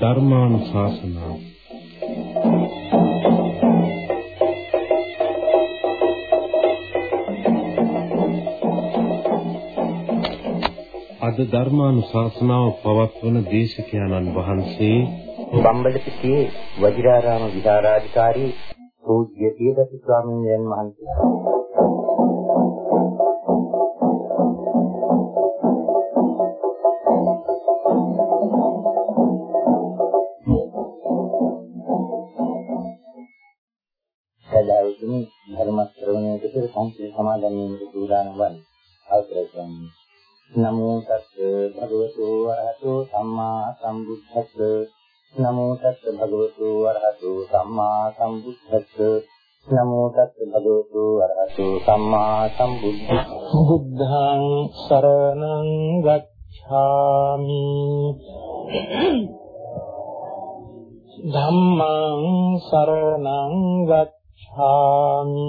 ධර්මානුශාසනාව අද ධර්මානුශාසනාව පවත්වන දේශකයන්න් වහන්සේ බම්බලපිටියේ වජිරාරාම විහාරාධිකාරී පූජ්‍ය පියදති ස්වාමීන් වහන්සේ. සංකේත සමාදන්වීමට සූදානම් වන්නේ. අවසරයි ස්වාමීනි. නමෝ තස්ස භගවතු වරහතු සම්මා සම්බුද්දස්ස නමෝ තස්ස භගවතු වරහතු සම්මා සම්බුද්දස්ස නමෝ තස්ස භගවතු වරහතු සම්මා සම්බුද්දස්ස බුද්ධං සරණං ගච්ඡාමි ධම්මං සරණං ගච්ඡාමි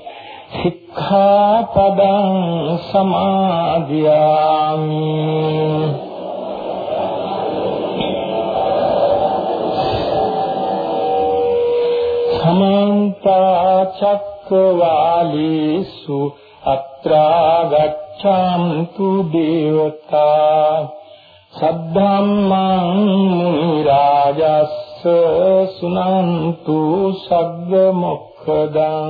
සික්ඛාපදං සමාදියාමි සමන්ත චක්කවාලීසු අත්‍රා ගච්ඡන්තු දේවතා සද්ධම්මං මුනි රාජස්ස සුනන්තු සග්ග මොක්ඛදං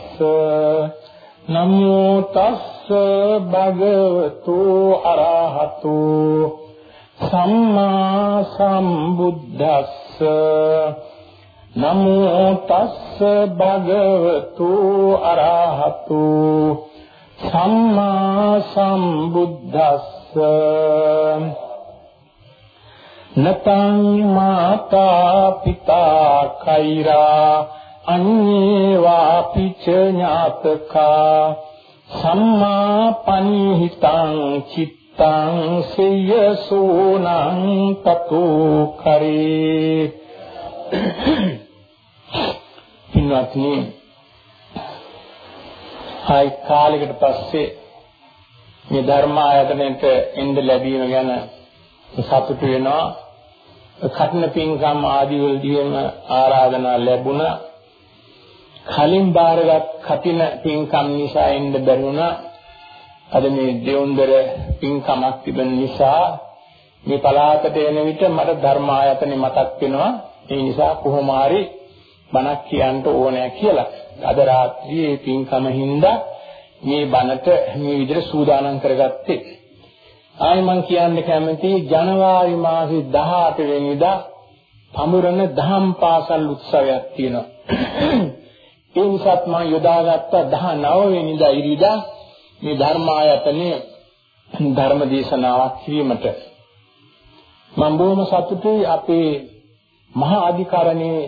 නමෝ තස්ස භගවතු අරහතු සම්මා සම්බුද්දස්ස නමෝ තස්ස භගවතු අරහතු සම්මා සම්බුද්දස්ස නතං මාතා පිතා කෛරා අඤ්ඤේවා පිච ඥාතකා සම්මා පනිහිතං චිත්තං සේයසෝනං තතෝ කරේ පින්වත්නි ආයි කාලයකට පස්සේ මේ ධර්ම ආයතනයට එන්න ලැබීම ගැන සතුටු වෙනවා. කඨින පින්කම් ආදී වලදීම ආරාධනා ලැබුණා. කලින් බාරගත් කඨින පින්කම් නිසා එන්න බැරුණා. අද මේ දෙවුන්දර පින්කමක් තිබෙන නිසා මේ පලාතට එන විට මට ධර්ම ආයතනෙ මතක් වෙනවා. ඒ නිසා කොහොම හරි බණක් කියන්න ඕනෑ කියලා. අද රාත්‍රියේ පින්කම හින්දා මේ බණට මේ විදිහට සූදානම් කරගත්තේ. ආයි මම කියන්න කැමති ජනවාරි මාසේ 18 වෙනිදා පමුරන දහම් පාසල් උත්සවයක් තියෙනවා. ඒ නිසාත් මම යොදාගත්ත 19 වෙනිදා ඉරිදා මේ ධර්මායතනයේ ධර්ම දේශනාවක් කිරීමට මම බොහොම සතුටුයි අපේ මහා අධිකරණයේ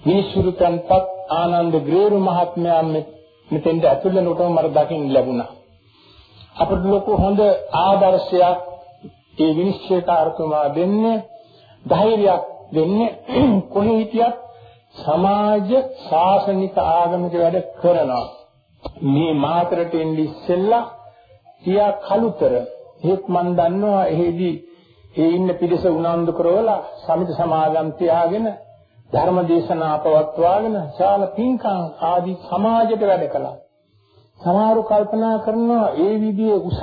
විනිසුරුතන්පත් ආනන්ද ග්‍රේරු මහත්මයා මෙතෙන්ට ඇතුල් වෙනකොටම මට දකින්න ලැබුණා. අපිට ලොකු හොඳ ආදර්ශයක් ඒ විනිශ්චයකාරතුමා දෙන්නේ ධෛර්යයක් දෙන්නේ කොහේ හිටියත් සමාජ ශාසනික ආගමික වැඩ කරනවා. මේ මාතරට එන්නේ ඉස්සෙල්ලා තියා කලුතර ඒත් මන් දන්නවා එහෙදි ඒ ඉන්න පිරිස උනන්දු කරවලා සමිත සමාගම් තියාගෙන ධර්ම දේශනා පවත්වාගෙන ශාල පින්කම් ආදී සමාජයට වැඩ කළා. සමහරු කල්පනා කරනවා ඒ විදිහේ උසස්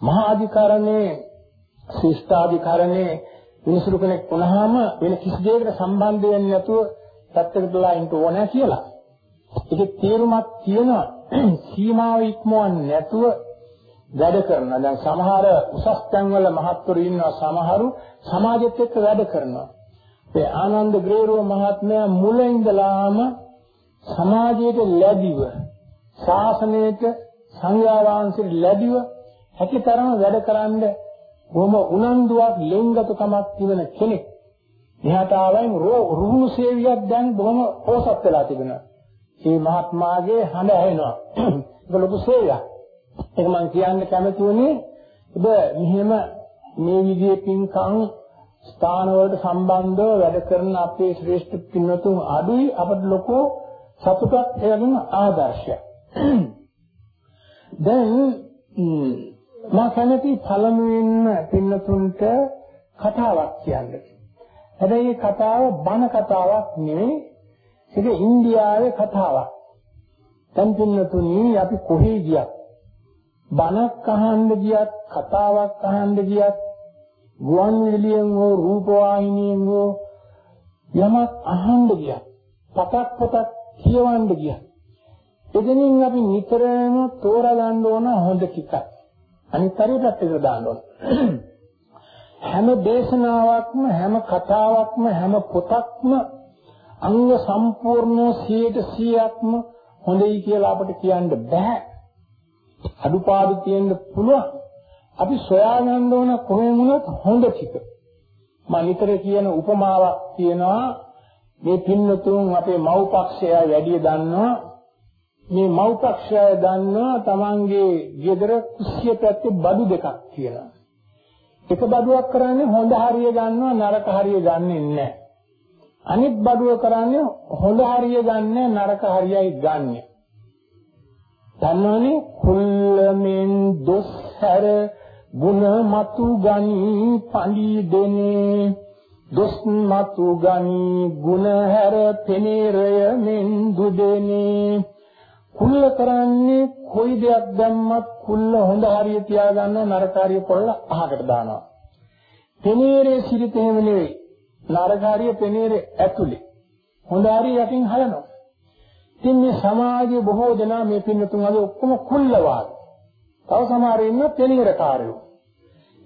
මහා අධිකරණේ ශිෂ්ටාධිකරණේ මිනිසුරු කෙනෙක් වුණාම වෙන කිසි දෙයකට සම්බන්ධ වෙන්නේ නැතුව පැත්තකටලා ඉන්න ඕනේ කියලා. ඒකේ තේරුමක් තියෙනවා සීමාව ඉක්මවන්නේ නැතුව වැඩ කරනවා. දැන් සමහර උසස් තැන්වල මහත්වරු ඉන්නවා සමහරු සමාජෙත් එක්ක වැඩ කරනවා. ඒ ආනන්ද ග්‍රේරෝ මහත්මයා මුල ඉඳලාම සමාජයට ලැබිව ශාසනයට සංඝයා වහන්සේට ලැබිව හැකිතරම වැඩ කරන්න බොහොම උනන්දුවක් ලෙන්ගතුකමක් තිබෙන කෙනෙක්. එහාට ආවෙන් රුහුණු සේවියක් දැන් බොහොම පෝසත් වෙලා තිබෙනවා. මේ මහත්මාගේ හඬ ඇහෙනවා. ඒක ලොකු සේවයක්. ඒක මම කියන්න කැමති වුණේ ඔබ මෙහෙම මේ විදිහේ පින්කම් ස්ථාන වලට සම්බන්ධව වැඩ කරන අපේ ශ්‍රේෂ්ඨ පින්වතුන් අඩුයි අපට ලොකු සතුටක් එවන ආදර්ශයක්. දැන් මා කැමති පළමුවෙන්ම පින්නතුන්ට කතාවක් කියන්න. හැබැයි මේ කතාව බණ කතාවක් නෙවෙයි. ඒක ඉන්දියාවේ කතාවක්. දැන් පින්නතුනි අපි කොහේ ගියත් බණක් අහන්න ගියත් කතාවක් අහන්න ගියත් ගුවන් විදුලියෙන් හෝ රූප වාහිනියෙන් හෝ යමක් අහන්න ගියත් පතක් පතක් කියවන්න ගියත් එදිනින් අපි නිතරම තෝරා ගන්න ඕන හොඳ ටිකක්. අනිත් හරියටත් ඒක දාන්න ඕන. හැම දේශනාවක්ම හැම කතාවක්ම හැම පොතක්ම අංග සම්පූර්ණ 100%ක්ම හොඳයි කියලා අපිට කියන්න බෑ. අඩුපාඩු තියෙන්න පුළුවන්. අපි සොයාගන්න ඕන කොහෙන් වුණත් හොඳ ටික. මම නිතර කියන උපමාවක් තියෙනවා මේ පින්නතුන් අපේ මව්පක්ෂය වැඩි දන්නවා මේ මව්පක්ෂය දන්නවා තමන්ගේ ගෙදර කුස්සිය පැත්තේ බඩු දෙකක් කියලා. එක බඩුවක් කරන්නේ හොඳ හරිය ගන්නවා නරක හරිය ගන්නෙ නැහැ. අනිත් බඩුව කරන්නේ හොඳ හරිය ගන්න නරක හරියයි ගන්න. දන්නවනේ කුල්ලෙන් දොස් හැර ගුණ මතු ගනි පඬි දෙනේ දොස් මතු ගනි ගුණ හැර පෙනේරය මෙන් දුදෙනේ කුල්ල කරන්නේ කොයි දෙයක් දැම්මත් කුල්ල හොඳ හරිය තියාගන්න නරක හරිය පොල්ල අහකට දානවා පෙනේරේ සිරිත එහෙම නෙවෙයි නරක හරිය පෙනේරේ ඇතුලේ හොඳ හරිය යටින් හලනවා ඉතින් මේ සමාජයේ බොහෝ දෙනා මේ පින්නතුන් අද ඔක්කොම කුල්ලවාද. තව සමහර ඉන්න පෙනීරකාරයෝ.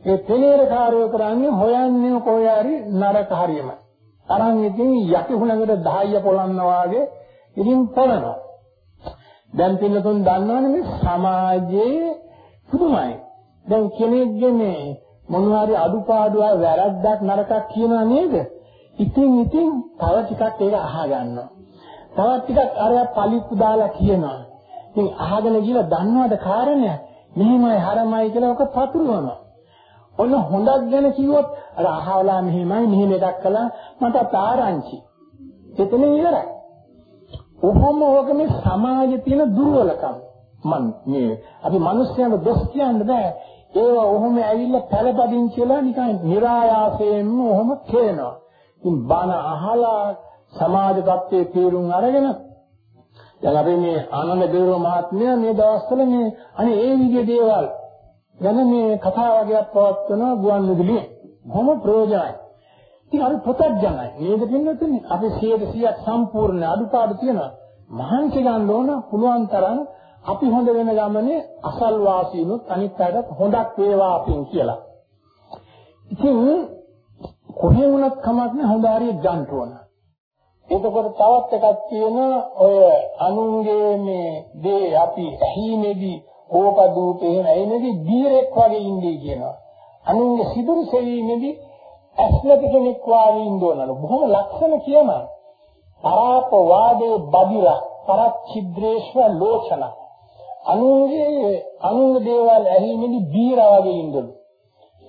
ඒ පෙනීරකාරයෝ කරන්නේ හොයන්නේ කොහේ හරි නරක හරියම. අරන් ඉතින් යටි හුණකට 10 පොළන්නා වාගේ ඉතින් පොළනවා. දැන් පින්නතුන් දන්නවනේ මේ සමාජයේ පුදුමයි. දැන් කෙනෙක්ගේ මේ මොනවාරි අඩුපාඩුවක් වැරද්දක් නරකක් කියනවා නේද? ඉතින් ඉතින් තව ටිකක් ඒක අහගන්නවා. තවත් ටිකක් අරයා පලිප්පු දාලා කියනවා. ඉතින් අහගෙන ගිහලා දන්නවද කාරණය? මෙහෙමයි හරමයි කියලා ඔක පතුරවනවා. ඔන්න හොඳක් ගැන කිව්වොත් අර අහවලා මෙහෙමයි මෙහෙම එකක් කළා මට තාරංචි. එතන ඉවරයි. ඔහොම ඔක මේ සමාජයේ තියෙන දුර්වලකම්. මන් මේ අපි මිනිස්යාට දොස් කියන්න බෑ. ඒව ඔහොම ඇවිල්ලා පළපදින් කියලා නිකන් નિરાයාසයෙන්ම ඔහොම කියනවා. ඉතින් බණ අහලා සමාජ තත්ත්වයේ තීරුම් අරගෙන දැන් අපි මේ ආනන්ද දේව මහත්මයා මේ දවස්වල මේ අනේ ඒ විදිහේ දේවල් ගැන මේ කතා වගේක් පවත්වන ගුවන් විදුලියේ බොහොම ප්‍රයෝජනයි. ඉතින් අපි පොතක් ගන්නයි. නේද පින්නතුනි? අපි 100%ක් සම්පූර්ණ අඩුපාඩු තියෙනවා. මහන්සි ගන්න ඕන පුළුවන් තරම් අපි හොඳ වෙන ගමනේ අසල් වාසීනුත් අනිත් අයටත් හොඳක් වේවා අපින් කියලා. ඉතින් කොහේ වුණත් කමක් නැහැ හොඳ හරිය ගන්න ඕන. එතකොට තවත් එකක් තියෙනවා ඔය අනුන්ගේ මේ දේ අපි ඇහිමේදී ඕක දූපේ එහෙම ඇහිමේදී දීරෙක් වගේ ඉන්නේ කියනවා. අනුන්ගේ සිදුරු සෙවීමේදී ඇස් නැති කෙනෙක් වාගේ ඉන්නවනලු. බොහොම ලක්ෂණ කියනවා. පරාප වාදේ බදිරා පරච්චිද්‍රේශ්ව ලෝචන. අනුන්ගේ අනුන්ගේ දේවල් ඇහිමේදී බීරා වගේ ඉන්නලු.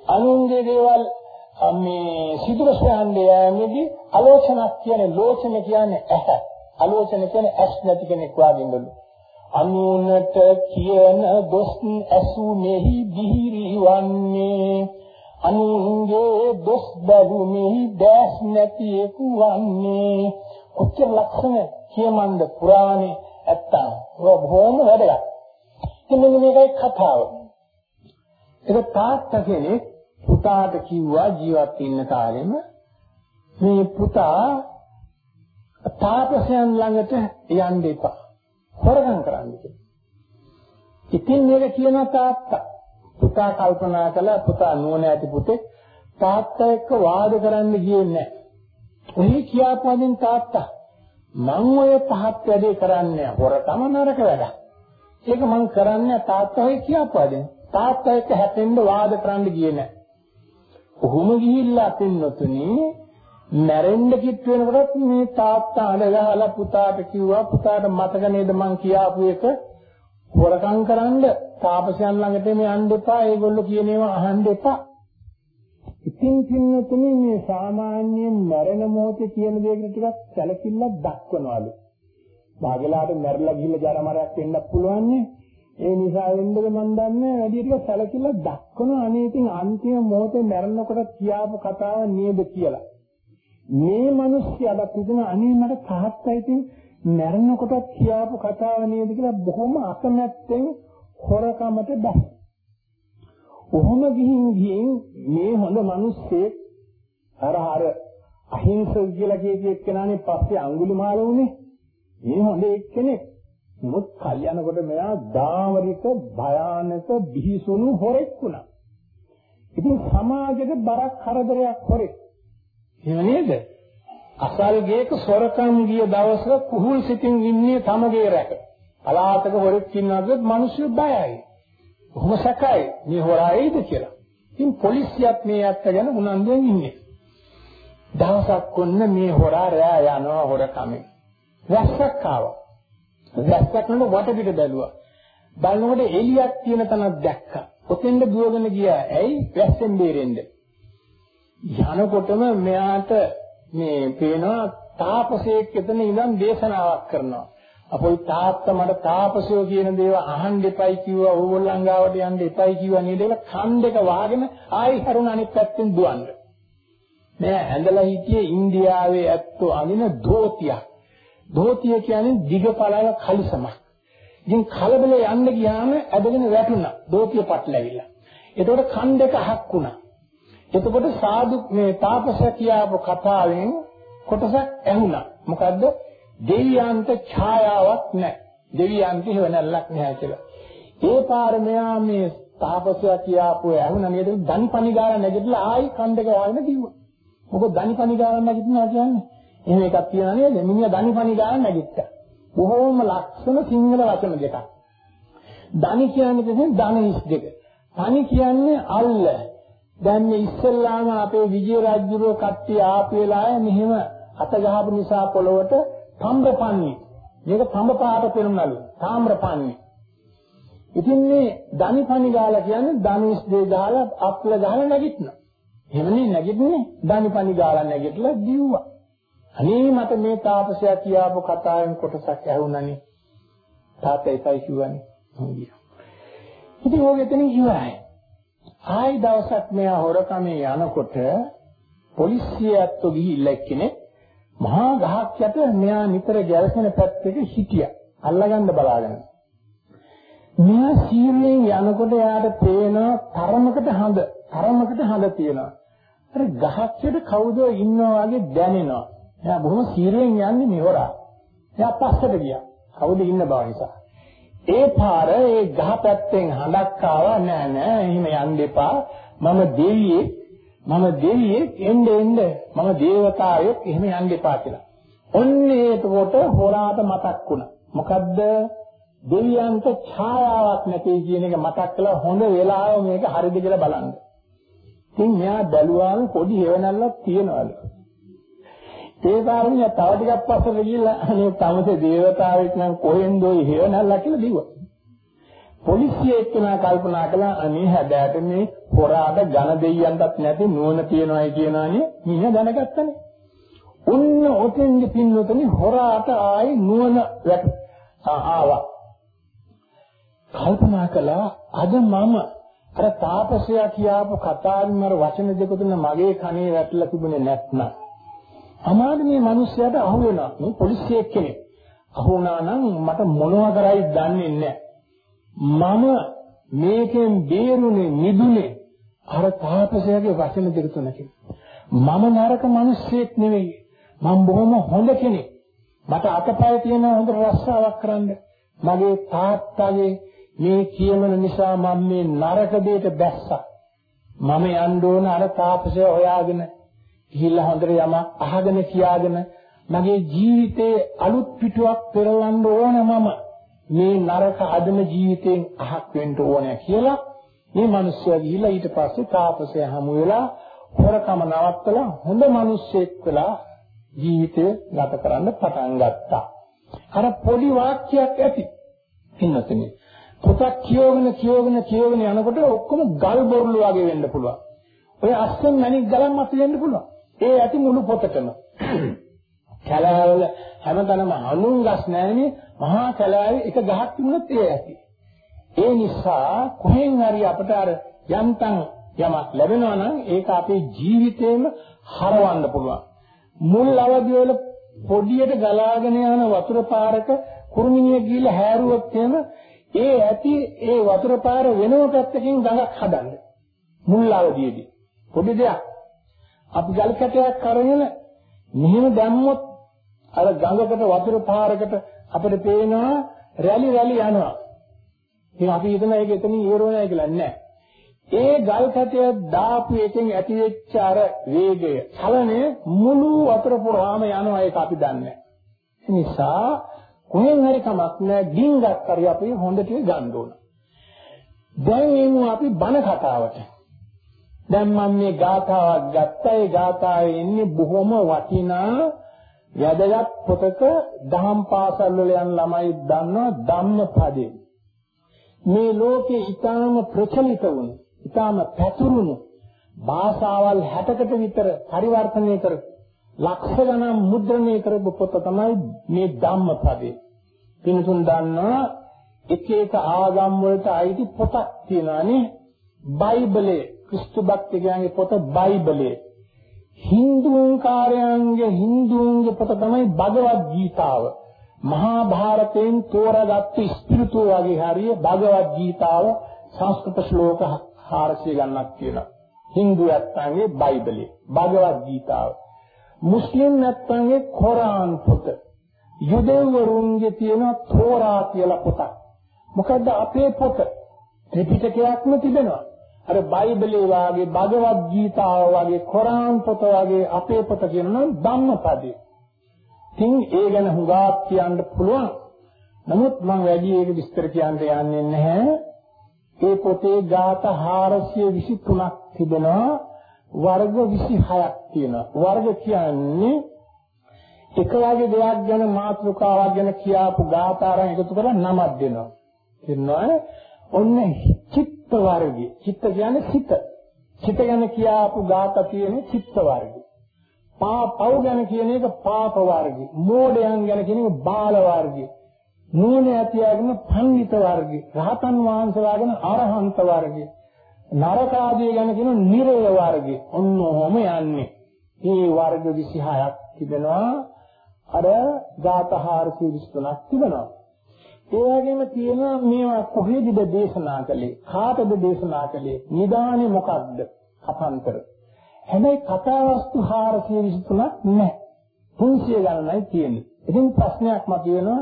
අනුන්ගේ දේවල් මේ සිදුර සොයන්නේ යෑමේදී ආලෝචනක් කියන්නේ ලෝචන කියන්නේ ඇහැ. ආලෝචන කියන්නේ ඇස් නැති කෙනෙක් වාගේ ඉන්නලු. අනුනට කියන දොස් ඇසුනේහි දිහිරි වන්නේ අනුන්ගේ දොස් බැලුමෙහි දැස් නැති එකුවන්නේ කොච්චර ලක්ෂණ කියමන්ද පුරාණේ? ඇත්තම ඒක බොහොම වැදගත්. ඉතින් මෙන්න මේකයි කතාව. ඒක තාත්තා කෙනෙක් පුතාට කිව්වා ජීවත් වෙන්න කාලෙම මේ පුතා තාපසයන් ළඟට යන්න එපා. හොරගම් කරන්න කියලා. ඉතින් මේක කියන තාත්තා පුතා කල්පනා කළා පුතා නුවණ ඇති පුතේ තාත්තා එක්ක වාද කරන්න ගියේ නැහැ. ඔහි කියාපදින් තාත්තා මං ඔය පහත් වැඩේ කරන්නේ හොරකම නරක වැඩක්. ඒක මං කරන්නේ තාත්තා ඔය කියාපදින්. තාත්තා එක්ක හැපෙන්න වාද කරන්න ගියේ නැහැ. කොහොම ගිහිල්ලා පින්නතුනි මැරෙන්න කිත් වෙනකොටත් මේ තාත්තා අඬ ගහලා පුතාට කිව්වා පුතාට මතක නේද මං කියාපු එක හොරකම් කරන්න තාපසයන් ළඟට මේ යන්න එපා. ඒගොල්ලෝ කියන ඒවා අහන්න එපා. ඉතින් පින්නතුනි මේ සාමාන්‍යයෙන් මරණ මොහොතේ කියන දේකට ටිකක් සැලකිල්ලක් දක්වනවලු. භාගලාට මැරලා ගිහිල්ලා ජරමරයක් වෙන්න පුළුවන් ඒ නිසා වෙන්නද මන් දන්නේ වැඩි ටික සැලකිල්ලක් දක්වන අනේ ඉතින් අන්තිම මොහොතේ මැරෙනකොට කියාපු කතාව නේද කියලා. මේ මිනිස්යාට තිබුණ අනේ මට තාත්තා ඉතින් මැරෙනකොට කියාපු කතාව නේද කියලා බොහොම අකමැත්තෙන් හොරකමට බැහැ. ඔහොම ගිහින් ගිහින් මේ හොඳ මිනිස්සෙක් අර අර අහිංසක කියලා කියපු එක්කෙනානේ පස්සේ අඟුලිමාල වුණේ. මේ හොඳ එක්කෙනෙක්. මුත් කල්යනකොට මෙයා දාමරික භයානක බිහිසුණු හොරෙක් වුණා. ඉතින් සමාජෙට බරක් කරදරයක් හොරෙක්. එහෙම නේද? අසල් ගේක සොරකම් ගිය දවසක කුහුල් සිතින් ඉන්නේ තමගේ රැක. පලාතක හොරෙක් ඉන්නවද මිනිස්සු බයයි. කොහොම සැකයි මේ හොරායිද කියලා. ඉතින් පොලිසියත් මේ අත්ත ගැන උනන්දුවෙන් ඉන්නේ. දවසක් ඔන්න මේ හොරා රෑ යනවා හොරකමෙන්. වැස්සක් ආවා. වැස්සක් නේද වටපිට බැලුවා. බලනකොට එළියක් තියෙන තැනක් දැක්කා. ඔතෙන්ද දුවගෙන ගියා. ඇයි? වැස්සෙන් බේරෙන්නේ. යනකොටම මෙයාට මේ පේනවා තාපසයෙක් එතන ඉඳන් දේශනාවක් කරනවා. අපොයි තාත්තා මට තාපසයෝ කියන දේව අහන්න එපයි කිව්වා ඕගොල්ලන් ගාවට යන්න එපයි කිව්වා නේද කියලා කන් දෙක වහගෙන ආයි හරුණ අනිත් පැත්තෙන් දුවන්න. මේ ඇඳලා හිටියේ ඉන්දියාවේ ඇත්තෝ අඳින ධෝතියක්. ධෝතිය කියන්නේ දිගපළල කලිසමක්. ඉතින් කලබල යන්න ගියාම ඇදගෙන වැටුණා. ධෝතිය පටලැවිලා. එතකොට කන් දෙක අහක් වුණා. එතකොට සාදු මේ තාපස කියාපු කතාවෙන් කොටසක් ඇහුණා. මොකද්ද? දෙවියන්ට ඡායාවක් නැහැ. දෙවියන්ට හේවණල්ලක් නැහැ කියලා. ඒ පාර මෙයා මේ තාපසයා කියාපු ඇහුණා නේද? දන්පනි ගාන නැගිටලා ආයි කන් දෙක වහගෙන දිව්වා. මොකද දන්පනි ගාන නැගිටිනවා කියන්නේ? එහෙම එකක් තියනවා නේද? මිනිහා දන්පනි ගාන නැගිට්ටා. බොහෝම ලක්ෂණ සිංහල වචන දෙකක්. දනි කියන්නේ ධන හිස් දෙක. පනි කියන්නේ අල්ල. දැන් මේ ඉස්සල්ලාම අපේ විජය රාජ්‍යරෝ කට්ටිය ආපු වෙලාවේ මෙහෙම අත ගහපු නිසා පොළොවට තම්බපන්නේ. මේක තඹ පාට පෙනුනලු. තාම්‍රපන්නේ. ඉතින් මේ ධනිපනි ගාලා කියන්නේ ධනුස් දෙක ගාලා අප්ල ගාලා නැගිටිනවා. එහෙමනේ නැගිටින්නේ ධනිපනි ගාලා නැගිටලා දිව්වා. අනේ මට මේ තාපසයා කියාපු කතාවෙන් කොටසක් ඇහුණනේ. තාත්තයි කිව්වනේ. ඉතින් ඕක එතනින් ඉවරයි. ආයි දවසක් මෙයා හොරකමේ යනකොට පොලිසිය ඇත්තෝ ගිහිල්ලා එක්කෙනෙක් මහා ගහක් යට මෙයා නිතර ගැලසෙන පැත්තක හිටියා. අල්ලගන්න බලාගෙන. මෙයා සීලෙන් යනකොට එයාට පේන තරමකට හඳ, තරමකට හඳ තියෙනවා. අර ගහක් යට කවුද ඉන්නවා වගේ දැනෙනවා. එයා බොහොම සීලෙන් යන්නේ මෙහොරා. එයා පස්සට ගියා. කවුද ඉන්න බව නිසා. ඒ පාර ඒ ගහ පැත්තෙන් හඳක් ආවා නෑ නෑ එහෙම යන්න එපා. මම දෙවියෙක් මම දෙවියෙක් එන්න එන්න මම දේවතාවෙක් එහෙම යන්න එපා කියලා. ඔන්න ඒකකොට හොරාට මතක් වුණා. මොකද්ද? දෙවියන්ට ඡායාවක් නැtei කියන එක මතක් කළා හොඳ වෙලාව මේක හරිද කියලා බලන්න. ඉතින් මෙයා බැලුවාම පොඩි හේවණල්ලක් තියනවලු. ඒ කාරණේ තව ටිකක් පස්සට ගිහිල්ලා අනේ තමසේ දේවතාවෙක් නම් කොහෙන්ද ඔය හේවණල්ලා කියලා දිව්වා. පොලිසිය එක්කනා කල්පනා කළා අනේ හැබැයි මේ හොරාට ඝන දෙයියන්ටත් නැති නුවණ තියනවායි කියනවානේ මිනිහා දැනගත්තනේ. උන්න ඔතෙන්දි පින්නොතනේ හොරාට ආයි නුවණ ආවා. කල්පනා කළා අද මම අර තාපසයා කියාපු කතාවෙන් අර වචන දෙක තුන මගේ කනේ වැටලා තිබුණේ නැත්නම් අමාරු මේ මිනිස්සයාට අහු වෙනවා මේ පොලිසිය කෙනෙක්. අහු වුණා නම් මට මොනවා කරයිද දන්නේ නැහැ. මම මේකෙන් බේරුනේ නිදුනේ අර තාපසයාගේ වචන දෙක තුනකින්. මම නරක මිනිස්සෙක් නෙවෙයි. මම බොහොම හොඳ කෙනෙක්. මට අතපය තියෙන හොඳ රස්සාවක් කරන්න. මගේ තාත්තගේ මේ කියමන නිසා මම මේ නරක දෙයට බැස්සා. මම යන්න ඕන අර තාපසය හොයාගෙන ගිහිල්ලා හොඳට යම අහගෙන කියාගෙන මගේ ජීවිතේ අලුත් පිටුවක් පෙරලන්න ඕන මම මේ නරක අදම ජීවිතෙන් අහක් වෙන්න ඕනේ කියලා මේ මිනිස්සයා ගිහිල්ලා ඊට පස්සේ තාපසය හමු වෙලා හොරකම නවත්තලා හොඳ මිනිස්සෙක් වෙලා ජීවිතය ගත කරන්න පටන් ගත්තා. අර පොඩි වාක්‍යයක් ඇති. ඉන්නතනේ. පොතක් කියවගෙන කියවගෙන කියවගෙන යනකොට ඔක්කොම ගල් බොරළු වගේ වෙන්න පුළුවන්. ඔය අස්සෙන් මණික් ගලන් මත වෙන්න පුළුවන්. ඒ ඇති මුළු පොතටම. කැලෑවල හැමතැනම හඳුන් ගස් නැන්නේ මහා කැලෑවේ එක ගහක් තිබුණත් ඒ ඇති. ඒ නිසා කොහෙන් හරි අපට අර යම්තම් යමක් ලැබෙනවා නම් ඒක අපේ ජීවිතේම හරවන්න පුළුවන්. මුල් අවධිය වල පොඩියට ගලාගෙන යන වතුර පාරක කුරුමිනිය ගිහිල්ලා හැරුවොත් එහෙම ඒ ඇති ඒ වතුර පාර වෙනම පැත්තකින් ගඟක් හදන්න. මුල් අවධියේදී. පොඩි දෙයක්. අපි ගල් කැටයක් කරගෙන මෙහෙම දැම්මොත් අර ගඟකට වතුර පාරකට අපිට පේනවා රැලි රැලි යනවා. ඉතින් අපි හිතන එක එතනින් ඉවරවන්නේ කියලා නෑ. ඒ ගල් කැටය දාපු එකෙන් ඇතිවෙච්ච අර වේගය, චලනය මුළු වතුර පුරාම යනවා ඒක අපි දන්නේ නිසා කොහෙන් හරි කමක් නෑ ඩිංගක් හරි අපි හොඳට ගන්න ඕන. දැන් එමු අපි බණ කතාවට. දැන් මම මේ ගාථාවක් ගත්තා. ඒ ගාථාවේ ඉන්නේ බොහොම වටිනා වැදගත් පොතක දහම් පාසල් වල යන ළමයි දන්නවා ධම්මපදේ. මේ ලෝකේ ඊටාම ප්‍රචලිත වුණු, ඊටාම පැතුරුණු භාෂාවල් 60කට විතර පරිවර්තනය කර ලක්ෂ ගණන් මුද්‍රණය කරපු පොත තමයි මේ ධම්මපදේ. පින්තුන් දන්නවා එක එක ආගම් වලට අයිති පොතක් තියෙනවානේ. බයිබලයේ ක්‍රිස්තු භක්තිකයන්ගේ පොත බයිබලයේ හින්දුන් කාර්යයන්ගේ හින්දුන්ගේ පොත තමයි භගවත් ගීතාව. මහා භාරතයෙන් තෝරාගත්තු ස්පිරිතු වගේ හරිය භගවත් ගීතාව සංස්කෘත ශ්ලෝක 400 ගණනක් කියලා. හින්දු නැත්තන්ගේ බයිබලයේ භගවත් ගීතාව. මුස්ලිම් නැත්තන්ගේ කොරාන් පොත. යුදෙව්වරුන්ගේ තියෙන තෝරා කියලා පොතක්. මොකද්ද අපේ පොත? ත්‍රිපිටකයක්ම තිබෙනවා. අර බයිබලයේ වාගේ භගවත් ගීතාව වගේ කොරාන් පොත වගේ අපේ පොත කියනවා ධම්මපදේ. ඉතින් ඒ ගැන හුඟක් කියන්න පුළුවන්. නමුත් මම වැඩි ඒක විස්තර කියන්න යන්නේ නැහැ. ඒ පොතේ ગાථා 423ක් තිබෙනවා. වර්ග 26ක් තියෙනවා. වර්ග කියන්නේ එක වගේ දෙයක් ගැන මාතෘකාවක් ගැන කියාපු ગાථාරන් එකතු කරලා නමක් දෙනවා. කියනවා ඔන්න චිත්ත වර්ගය. චිත්ත කියන්නේ සිත. සිත ගැන කියාපු ગાත තියෙන චිත්ත වර්ගය. පා පව් ගැන කියන එක පාප වර්ගය. මෝඩයන් ගැන කියන එක බාල වර්ගය. නුවණ ඇතියාගෙන පඬිත වර්ගය, රහතන් වහන්සේලාගෙන අරහන්ත වර්ගය, නරක ආදී ගැන කියන නිරය වර්ගය. ඔන්න ඔහම යන්නේ. මේ වර්ග 26ක් තිබෙනවා. අර ධාතහාර 33ක් තිබෙනවා. ඒ වගේම තියෙනවා මේවා කොහෙදද දේශනා කළේ? කාටද දේශනා කළේ? නිදානේ මොකක්ද? කතාන්තර. හැබැයි කතා වස්තු 423ක් නැහැ. 300 ගණනයි තියෙන්නේ. ඉතින් ප්‍රශ්නයක් මතුවෙනවා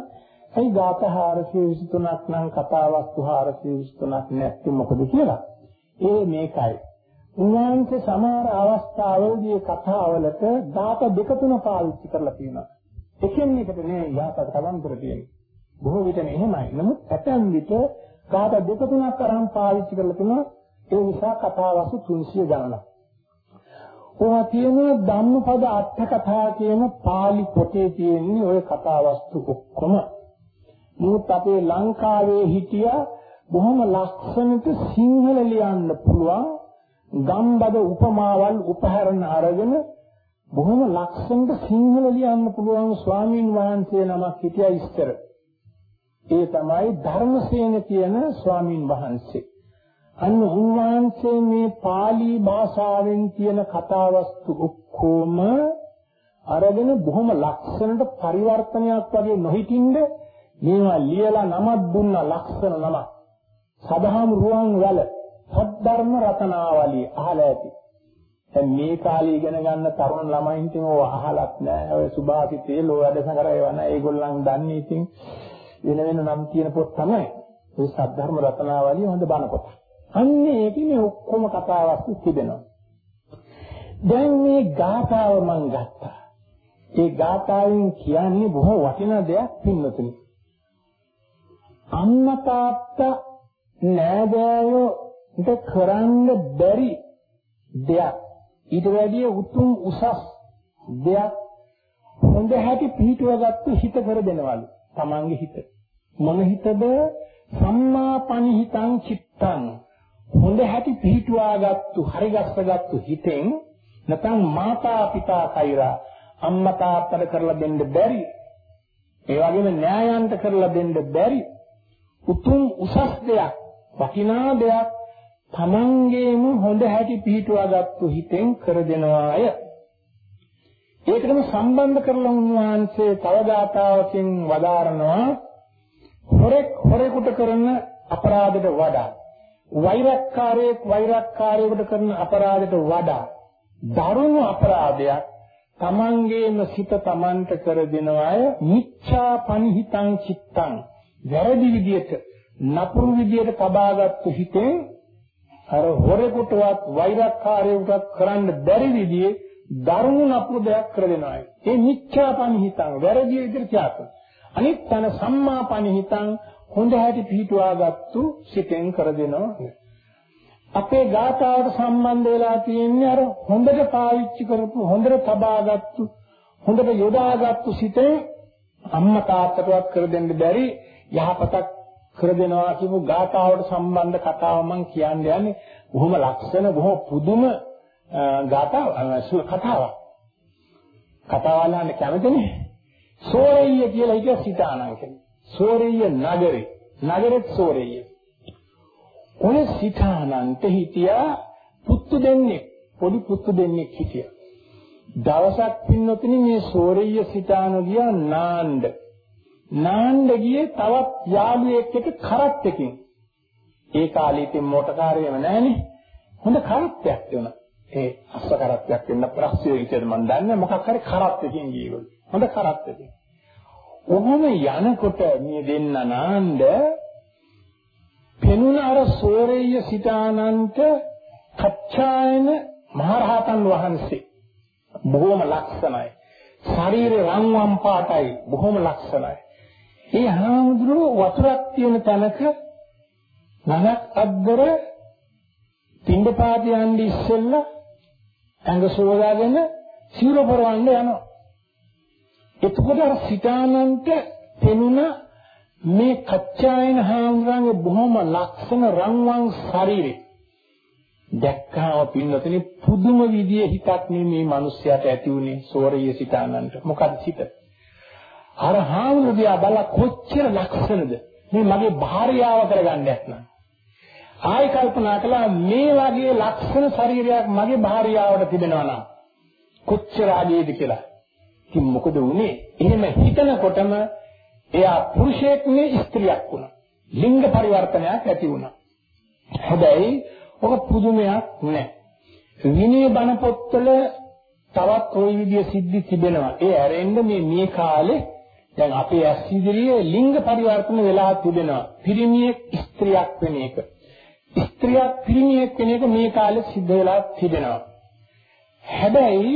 ඇයි ගාත 423ක් නම් කතා වස්තු 423ක් නැත්නම් මොකද කියලා. ඒ මේකයි. උන්වහන්සේ සමහර අවස්ථාවලදී කතාවලට දාත දෙක තුන පාවිච්චි කරලා තියෙනවා. එකින් එකට නේ යාපත කලන්තර තියෙන්නේ. බොහෝ විට එහෙමයි. නමුත් ඇතැම් විට දාත දෙක තුනක් අරන් පාවිච්චි කරලා තියෙනවා. ඒ නිසා කතාවස්තු 300 ගණනක්. ඔවා තියෙනවා ධම්මපද අට කතා කියන pāli පොතේ තියෙන්නේ ওই කතාවස්තු ඔක්කොම. මුත් අපේ ලංකාවේ හිටිය බොහොම ලක්ෂණට සිංහල ලියන්න පුළුවන් ගම්බද උපමාවල් උපහරණ අරගෙන බොහොම ලක්ෂණට සිංහල ලියන්න පුළුවන් ස්වාමීන් වහන්සේ නමක් හිටියා ඉස්තර. ඒ තමයි ධර්මසේන කියන ස්වාමීන් වහන්සේ. අන්න උන්වහන්සේ මේ pāli භාෂාවෙන් කියන කතාවස්තු ඔක්කොම අරගෙන බොහොම ලක්ෂණට පරිවර්තනයක් වගේ නොහිටින්ද මේවා ලියලා නමක් දුන්නා ලක්ෂණ නමක්. සදහම් රුවන් වල සද්ධර්ම රතනාවලිය අහලා ඇති. දැන් මේ කාලේ ඉගෙන ගන්න තරුණ ළමයින්ට ඕව අහලත් නැහැ. ඔය සුභාසිතේ ලෝ වැඩසකර ඒවා නැහැ. ඒගොල්ලන් දන්නේ ඉතින් වෙන වෙන නම් කියන පොත් තමයි. ඒ සද්ධර්ම රතනාවලිය හොඳ බණ පොතක්. අන්න ඒකේ මේ ඔක්කොම කතාවක් තිබෙනවා. දැන් මේ ගාථාව මම ගත්තා. ඒ ගාථාවෙන් කියන්නේ බොහෝ වටිනා දෙයක් පින්නතුනි. අම්මා තාත්තා නෑදෑයෝ ඉත කරන්න බැරි දෙයක් ඊට වැඩිය උතුම් උසස් දෙයක් හොඳ හැටි පිහිටුවගත්තු හිත කර දෙනවලු තමන්ගේ හිත මොන හිතද සම්මා පනිහිතං චිත්තං. හොඳ හැටි පිහිටුවාගත්තු හරිගස්සගත්තු හිතෙන් නැත්නම් මාතා පිතා කෛරා අම්මා තාත්තට කරලා දෙන්න බැරි ඒ වගේම න්යායන්ත කරලා දෙන්න බැරි උතුම් උසස් දෙයක් වටිනා දෙයක් තමන්ගේම හොඳ හැටි පිහිටුවාගත්තු හිතෙන් කර දෙනවාය. ඒකටම සම්බන්ධ කරලා උන්වහන්සේ තව ගාතාවකින් වදාරනවා හොරෙක් හොරෙකුට කරන අපරාධයට වඩා වෛරක්කාරයෙක් වෛරක්කාරයෙකුට කරන අපරාධයට වඩා දරුණු අපරාධයක් තමන්ගේම සිත තමන්ට කර දෙනවාය. මිච්ඡා පනිහිතං චිත්තං. වැරදි විදියට නපුරු විදියට තබාගත්තු හිතෙන් අර හොරෙකුටවත් වෛරක්කාරයෙකුට කරන්න බැරි විදිහේ දරුණු නපුරු දෙයක් කර දෙනවායි. ඒ මිච්ඡා පනිහිතං. වැරදි විදියට ත්‍යාග අනිත් තන සම්මා පනිහිතං හොඳ හැටි පිහිටුවාගත්තු සිතෙන් කර දෙනවා. අපේ ගාථාවට සම්බන්ධ වෙලා තියෙන්නේ අර හොඳට පාවිච්චි කරපු හොඳට තබාගත්තු හොඳට යොදාගත්තු සිතේ අම්මා තාත්තටවත් කර දෙන්න බැරි යහපතක් කර දෙනවා කියපු ගාථාවට සම්බන්ධ කතාව මම කියන්න යන්නේ බොහොම ලක්ෂණ බොහොම පුදුම ගාථාව කතාවක්. කතාවලන්න කැමතිනේ. සෝරෙය්‍ය කියලා හිටිය සිතානන් කෙනෙක්. සෝරිය නගරේ. නගරෙත් සෝරිය ඔය සිතානන්ත හිටියා පුත්තු දෙන්නේ. පොඩි පුත්තු දෙන්නෙක් හිටියා. දවසක් පින්නොතිනි මේ සෝරිය සිතාන ගියා නාණ්ඩ. නාණ්ඩ ගියේ තවත් යාළුවෙක් එක්ක කරත් එකකින් ඒ කාලේ ඉතින් මොටර් කාර්යයම නැහනේ. හොඳ කරත්තයක් තියුණා ඒ අස්ස කරත්තයක් වෙන්න ප්‍රශ්නය විදිහට මම දන්නේ මොකක් හරි කරත් එකකින් ගියවලු හොඳ කරත් එකකින් ඔහොම යනකොට මේ දෙන්න නාන්ද පෙනුන අර සෝරෙය්‍ය සිතානන්ත කච්චායන මහරහතන් වහන්සේ බොහොම ලක්ෂණයි. ශරීරේ රන්වන් පාටයි බොහොම ලක්ෂණයි. ඒ හාමුදුරුව වතුරක් තියෙන තැනක නනක් අද්දර පින්ඩපාත යන්නේ ඉස්සෙල්ලා ඇඟ සෝදාගෙන සිවුර පරවන්න යනවා. එතකොට අර සිතානන්ට පෙනුන මේ කච්චායන හාමුදුරන්ගේ බොහොම ලක්ෂණ රන්වන් ශරීරේ දැක්කාම පින්නතනේ පුදුම විදියේ හිතක් මේ මේ මිනිස්යාට ඇති උනේ සෝරිය සිතානන්ට. මොකද සිත අර හාමුදුරුවෝ බල කොච්චර ලක්ෂණද? මේ මගේ භාර්යාව කරගන්න නැත්නම්. ආයි කල්පනා කළා මේ වගේ ලක්ෂණ ශරීරයක් මගේ භාර්යාවට තිබෙනවා නම් කොච්චර ආදීද කියලා. ඉතින් මොකද වුනේ? එහෙම හිතනකොටම එයා පුරුෂයෙක් නෙවෙයි ස්ත්‍රියක් වුණා. ලිංග පරිවර්තනයක් ඇති වුණා. හැබැයි ඔක පුදුමයක් නෑ. විනය බණ පොත්වල තවත් ওই විදිය සිද්ධි තිබෙනවා. ඒ ඇරෙන්න මේ මේ කාලේ දැන් අපේ ඇස් ඉදිරියේ ලිංග පරිවර්තන වෙලා තිබෙනවා. පිරිමියෙක් ස්ත්‍රියක් වෙන එක. ස්ත්‍රියක් පිරිමියෙක් වෙන එක මේ කාලේ සිද්ධ වෙලා තිබෙනවා. හැබැයි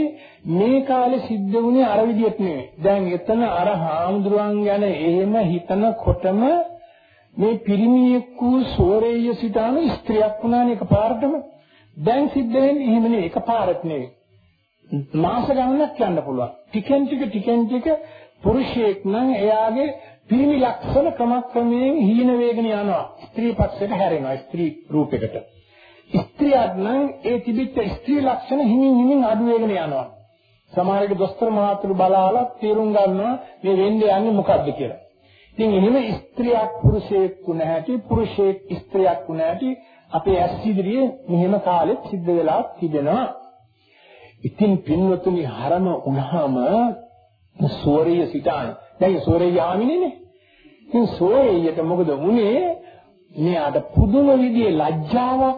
මේ කාලේ සිද්ධ වුණේ අර විදියට නෙවෙයි. දැන් එතන අර හාමුදුරුවන් ගැන එහෙම හිතනකොටම මේ පිරිමියෙක් වූ සෝරේය සිතාන ස්ත්‍රියක් වුණානේ එකපාරටම. දැන් සිද්ධ වෙන්නේ එහෙම නෙවෙයි එකපාරට නෙවෙයි. මාස ගණනක් යන්න පුළුවන්. ටිකෙන් ටික ටිකෙන් ටික පුරුෂයෙක් නම් එයාගේ පිරිමි ලක්ෂණ ක්‍රමක්‍රමයෙන් හීන වේගන යනවා. ස්ත්‍රී පක්ෂයට හැරෙනවා ස්ත්‍රී රූපයකට. ස්ත්‍රියක් නම් ඒ තිබිච්ච ස්ත්‍රී ලක්ෂණ හිමින් හිමින් අඩු වෙගෙන යනවා. සමහර විට දොස්තර මහතුරු බලාලා තීරුම් ගන්නවා මේ වෙන්නේ යන්නේ මොකද්ද කියලා. ඉතින් එහෙම ස්ත්‍රියක් පුරුෂයෙක් වුණ හැටි පුරුෂයෙක් ස්ත්‍රියක් වුණ හැටි අපේ ඇස් ඉදිරියේ මෙහෙම කාලෙත් සිද්ධ වෙලා තිබෙනවා. ඉතින් පින්වතුනි හරම වුණාම සෝරිය සිතාන. දැන් සෝරිය යාමිනේනේ. ඉතින් සෝරියට මොකද වුනේ? මෙයාට පුදුම විදිහේ ලැජ්ජාවක්,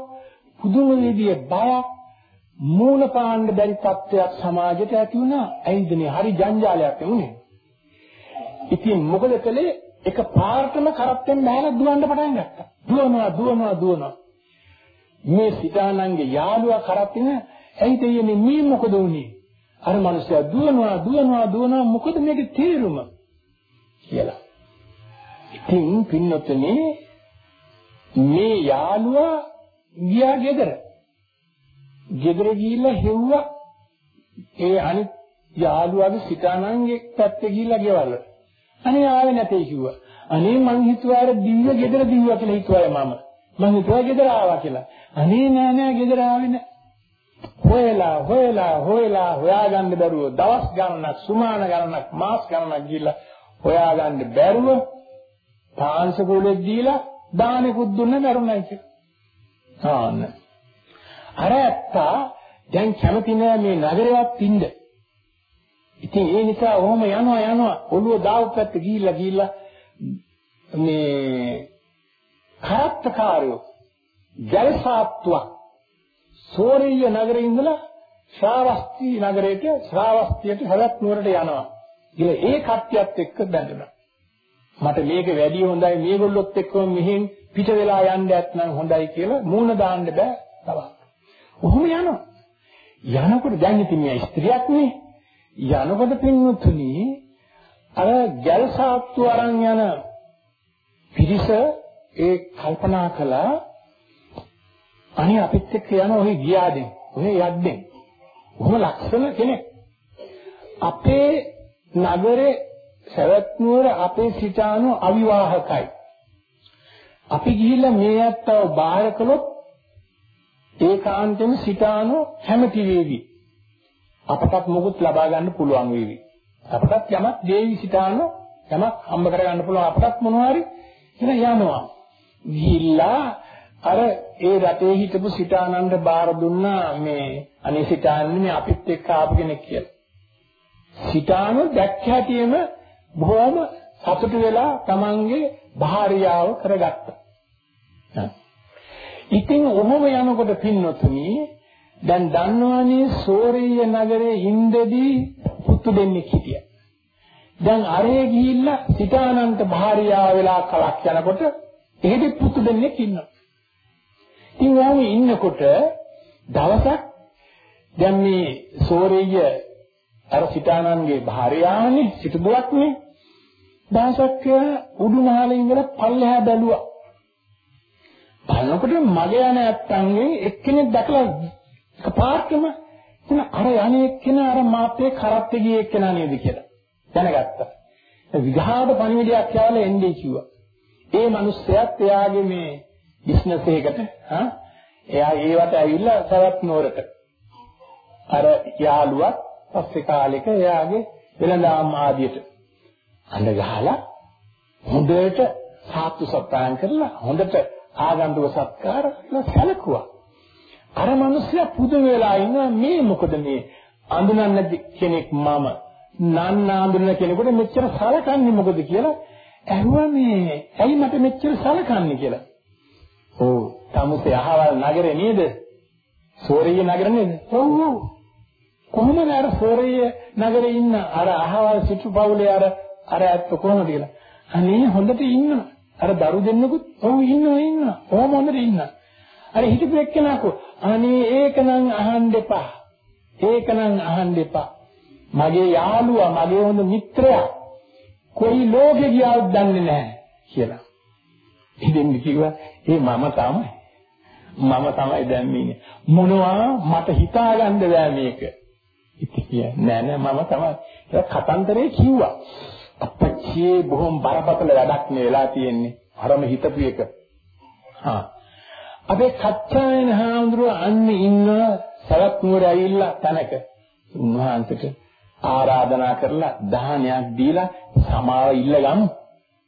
පුදුම විදිහේ බයක්, මූණ පාන්න බැරි තත්ත්වයක් සමාජයට ඇති වුණා. ඇයිද මේ හරි ජංජාලයක් වුනේ? ඉතින් මොකද කළේ? එක පාර්තම කරත්තෙන් බහලා දුවන්න පටන් ගත්තා. දුවනවා, දුවනවා, දුවනවා. මේ සිතානන්ගේ යාළුවා කරත්තින ඇයිද යන්නේ මේ මොකද වුනේ? අර මනුස්සයා දුවනවා දුවනවා දුවනවා මොකද මේකේ තේරුම කියලා. ඉතින් පින්නොතනේ මේ යාළුවා ගියා ගෙදර. ගෙදර ගිහිල්ලා හෙව්වා ඒ අනිත් යාළුවාගේ සිතානන්ගේ පැත්තේ ගිහිල්ලා ගෙවල්. අනේ ආවේ නැtei කිව්වා. අනේ මං හිතුවා අර දිව්ව ගෙදර දිව්වා කියලා හිතුවා මම. මං හිතුවා ගෙදර ආවා කියලා. අනේ නෑ නෑ ගෙදර ආවේ නෑ. හොයලා හොයලා හොයලා හොයාගන්න බැරුව දවස් ගණනක් සුමාන ගණනක් මාස ගණනක් ගිහිල්ලා හොයාගන්න බැරුව පාංශ කුලෙත් දීලා දානෙකුත් දුන්න මරුණයි කියලා. ආන්න. අර ඇත්තා දැන් කැමති නෑ මේ නගරයක් පින්ද. ඉතින් ඒ නිසා ඔහොම යනවා යනවා ඔළුව දාව පැත්ත ගිහිල්ලා ගිහිල්ලා මේ කරත්තකාරයෝ ජලසාත්තුවක් සෝරීය නගරේ ඉඳලා ශ්‍රාවස්ති නගරයට ශ්‍රාවස්තියට හැවත් නුවරට යනවා. ඉතින් ඒ කට්ටියත් එක්ක බැඳුණා. මට මේක වැඩි හොඳයි මේගොල්ලොත් එක්කම මෙහෙන් පිට වෙලා යන්න ඇත්නම් හොඳයි කියලා මූණ දාන්න බෑ තවත්. ඔහොම යනවා. යනකොට දැන් ඉතින් මේ ස්ත්‍රියක් නේ. යනකොට පින්වතුනි අර ගල් සාත්තු අරන් යන පිරිස ඒ කල්පනා කළා අනේ අපිත් එක්ක යන ඔහි ගියාදෙන් ඔහේ යද්දෙන් ඔහොම ලක්ෂණ කෙනෙක් අපේ නගරේ සවැත් නුවර අපේ සිතානෝ අවිවාහකයි අපි ගිහිල්ලා මේ ඇත්තව බාහිර කළොත් ඒකාන්තයෙන් සිතානෝ කැමති වේවි. අපටත් මොකුත් ලබා ගන්න පුළුවන් වේවි. අපටත් යමක් දේවි සිතානෝ යමක් හම්බ කර ගන්න පුළුවන් අපටත් මොනවා හරි කියලා යනවා. ගිහිල්ලා අර ඒ රටේ හිටපු සිතානන්ද බාර දුන්නා මේ අනේ සිතාන්නේ අපිත් එක්ක ආපු කෙනෙක් කියලා. සිතාන දැක්ක හැටියෙම බොහොම සතුටු වෙලා තමන්ගේ භාර්යාව කරගත්තා. ඉතින් ඔහොම යනකොට පින්නොතුනි දැන් දන්නවනේ සෝරීය නගරේ ඉඳදී පුතු දෙන්නෙක් හිටියා. දැන් අරේ ගිහිල්ලා සිතානන්ත භාර්යාව වෙලා කලක් යනකොට එහෙදි පුතු දෙන්නෙක් ඉන්නවා. ඉතින් ඔහොම ඉන්නකොට දවසක් දැන් මේ සෝරේය අර සිතානන්ගේ භාර්යාවනේ සිටුබුවක්නේ දවසක් උඩු මහලේ ඉඳලා පල්ලෙහා බැලුවා බලනකොට මගේ යන ඇත්තන්ගේ එක්කෙනෙක් දැකලා එකපාරටම එන අර යන්නේ එක්කෙනා අර මාපේ කරත්තේ ගියේ එක්කෙනා නේද කියලා දැනගත්තා. විඝාත පණිවිඩයක් කියලා එන්නේ කිව්වා. ඒ මිනිස්සයාත් එයාගේ මේ බිස්නස් එකකට හා එයා ඒවට ඇවිල්ලා සවැත් නුවරට අර යාළුවා පස්සේ කාලෙක එයාගේ වෙළඳාම් ආදියට අඬ ගහලා හොඳට සාත්තු සත්‍යයන් කරලා හොඳට ආගන්තුක සත්කාර සැලකුවා. අර මිනිස්සයා පුදුම වෙලා ඉන්නවා මේ මොකද මේ අඳුනන්නේ නැති කෙනෙක් මම නන්න අඳුනන කෙනෙකුට මෙච්චර සලකන්නේ මොකද කියලා ඇහුවා මේ ඇයි මට මෙච්චර සලකන්නේ කියලා. ඔව් තමුසේ අහවල් නගරේ නේද? සෝරිය නගර නේද? ඔව් ඔව්. කොහොමද අර සෝරිය නගරේ ඉන්න අර අහවල් සිටු පවුලේ අර අර ඇත්ත කොහොමද කියලා. අනේ හොඳට ඉන්නවා. අර දරු දෙන්නෙකුත් ඔව් ඉන්නවා ඉන්නවා. කොහොම හොඳට ඉන්නවා. අර හිතපු එක්කෙනාකෝ අනේ ඒකනම් අහන්න එපා. ඒකනම් අහන්න එපා. මගේ යාළුවා මගේ හොඳ මිත්‍රයා කොයි ලෝකෙ ගියාද දන්නේ නැහැ කියලා. ඉතින් කිව්වා ඒ මම තමයි. මම තමයි දැන් මේ මොනවා මට හිතාගන්න බෑ මේක. ඉතින් නෑ නෑ මම තමයි. ඒක කතන්දරේ කිව්වා. අපච්චියේ බොහොම බරපතල වැඩක් නේ වෙලා තියෙන්නේ. අරම හිතපු එක. හා. අපේ කච්චායන හාමුදුරුව අන්නේ ඉන්න සවැත් නුවර ඇවිල්ලා තැනක උන්වහන්සේට ආරාධනා කරලා දානයක් දීලා සමාව ඉල්ලගමු.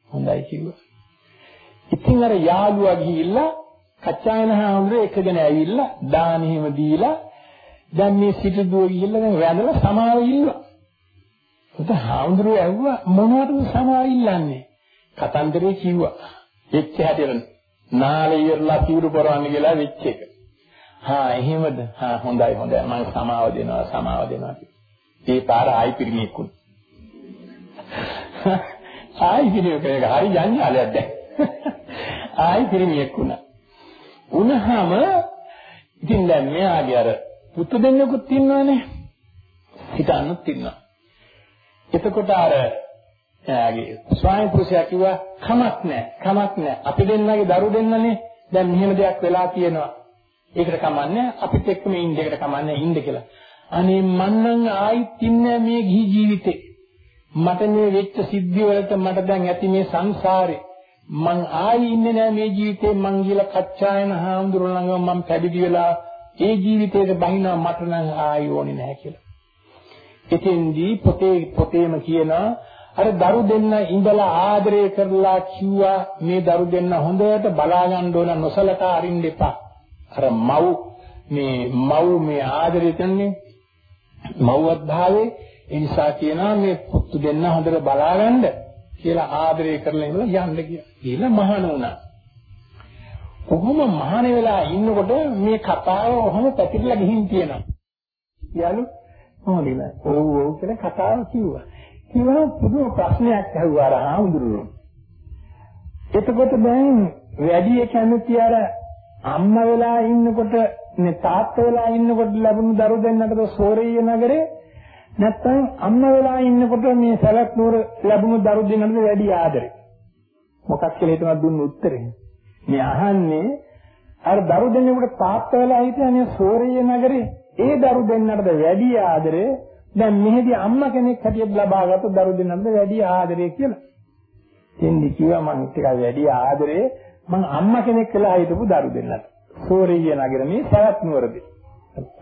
හොඳයි කිව්වා. ඉතින් අර යාළුවා ගිහිල්ලා කච්චායන හාමුදුරුවෝ එකගෙන ඇවිල්ලා දාන දීලා දැන් මේ සිටුදුව ගිහිල්ලා දැන් වැඳලා සමාව ඉල්ලුවා. උත හාමුදුරුවෝ ඇහුවා මොනවටද සමාව ඉල්ලන්නේ? කතන්දරේ කිව්වා. එච්ච හැටියට නාලේ ඉවරලා පිරු පොරවන්න කියලා වෙච්ච එක. හා එහෙමද? හා හොඳයි හොඳයි මම සමාව දෙනවා සමාව දෙනවා ඒ පාර ආයි පිරිමියෙක් වුණා. ආයි පිරිමියෙක් හරි ජංජාලයක් දැන්. ආයි පිරිමියෙක් වුණා. උනහම ඉතින් දැන් මෙයාගේ අර පුතු දෙන්නෙකුත් ඉන්නවනේ. හිතන්නත් ඉන්නවා. එතකොට අර එයාගේ ස්වාමි පුරුෂයා කිව්වා කමක් නැහැ කමක් නැහැ. අපි දෙන්නගේ දරු දෙන්නනේ. දැන් මෙහෙම දෙයක් වෙලා තියෙනවා. ඒකට කමන්නේ අපිත් එක්කම ඉන්න එකට කමන්නේ ඉන්න කියලා. අනේ මන්නම් ආයිත් ඉන්නේ මේ ගිහි ජීවිතේ. මට මේ වෙච්ච සිද්ධි වලට මට දැන් ඇති මේ සංසාරේ. මං ආයි ඉන්නේ නැහැ මේ ජීවිතේ. මං ගිහලා කච්චායන හාමුදුරුවෝ ළඟ මං පැවිදි වෙලා ඒ ජීවිතේට බහිනවා. මට නම් ආයි ඕනේ නැහැ කියලා. එතෙන්දී පොතේ පොතේම කියනවා අර දරු දෙන්න ඉඳලා ආදරය කරලා කිව්වා මේ දරු දෙන්න හොඳට බලා ගන්න ඕන නොසලකා අරින්න එපා. අර මව් මේ මව් මේ ආදරය කරන්නේ මව්වත් භාවයේ ඒ නිසා කියනවා මේ පුතු දෙන්න හොඳට බලා ගන්න කියලා ආදරය කරලා ඉඳලා යන්න කියලා මහාන වුණා. කොහොම මහාන වෙලා ඉන්නකොට මේ කතාව ඔහොම පැතිරලා ගිහින් තියෙනවා. යාළු කොහොමද නෑ. ඔව් ඔව් කියලා කතාව කිව්වා. කිව්වා පුදුම ප්‍රශ්නයක් ඇහුවා අර ආමුදුරුවෝ. එතකොට දැන් වැඩි කැමති අර අම්මා වෙලා ඉන්නකොට මේ තාත්තා වෙලා ඉන්නකොට ලැබුණු දරු දෙන්නටද සෝරිය නගරේ නැත්නම් අම්මා වෙලා ඉන්නකොට මේ සලක් නුවර ලැබුණු දරු දෙන්නටද වැඩි ආදරේ මොකක් කියලා හිතනවා දුන්න උත්තරේ මේ අහන්නේ අර දරු දෙන්නෙකුට තාත්තා වෙලා හිටියනේ සෝරිය නගරේ ඒ දරු දෙන්නටද වැඩි ආදරේ දැන් මෙහෙදි අම්මා කෙනෙක් හැටියට ලබාගත්තු දරු දෙන්නටද වැඩි ආදරේ කියලා. එන්නේ කිව්වා මං ටිකක් වැඩි ආදරේ මං අම්මා කෙනෙක් කියලා හිටපු දරු දෙන්නට. සෝරිය නගර මේ සවැත් නුවරදී.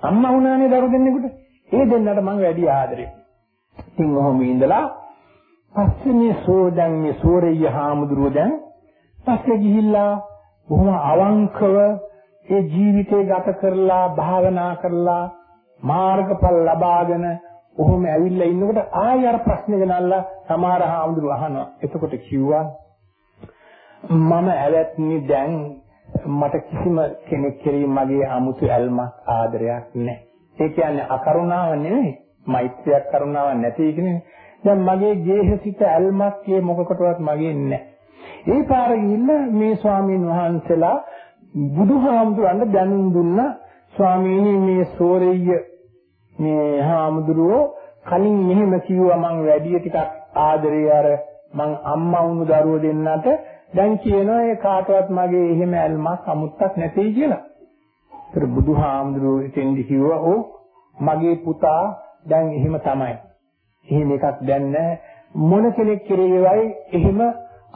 අම්මා වුණානේ දරු දෙන්නෙකුට. ඒ දෙන්නට මං වැඩි ආදරේ. ඉතින් ඔහොම ඉඳලා පස්සේ මේ සෝදන් මේ සෝරිය හාමුදුරුවෝ දැන් පස්සේ ගිහිල්ලා බොහොම අවංකව ඒ ජීවිතේ ගත කරලා භාවනා කරලා මාර්ගඵල ලබාගෙන ඔහොම ඇවිල්ලා ඉන්නකොට ආයෙ අර ප්‍රශ්නේ ගෙනල්ලා සමහර හාමුදුරුවෝ අහනවා. එතකොට කිව්වා මම ඇවැත්නි දැන් මට කිසිම කෙනෙක් කෙරෙහි මගේ 아무තු ඇල්මක් ආදරයක් නැහැ. ඒ කියන්නේ අකරුණාව නෙවෙයි. මෛත්‍රියක් කරුණාවක් නැති කියන්නේ. දැන් මගේ ගේහසිත ඇල්මක් ඒ මොකකටවත් මගේ නැහැ. ඒ පාර ගිහිල්ලා මේ ස්වාමීන් වහන්සේලා බුදුහාමුදුරන්ට දැනුම් දුන්නා ස්වාමීනි මේ සෝරෙය්‍ය මේ හාමුදුරුවෝ කලින් මෙහෙම කිව්වා මං වැඩි ටිකක් ආදරේ අර මං අම්මා වුණු දරුවෝ දෙන්නට දැන් කියනවා ඒ කාටවත් මගේ එහෙම ඇල්මක් අමුත්තක් නැtei කියලා. ඒතර බුදුහාමුදුරුවෝ ඉතින්දි කිව්වා ඔව් මගේ පුතා දැන් එහෙම තමයි. එහෙම එකක් දැන් මොන කෙනෙක් කෙරෙහිවයි එහෙම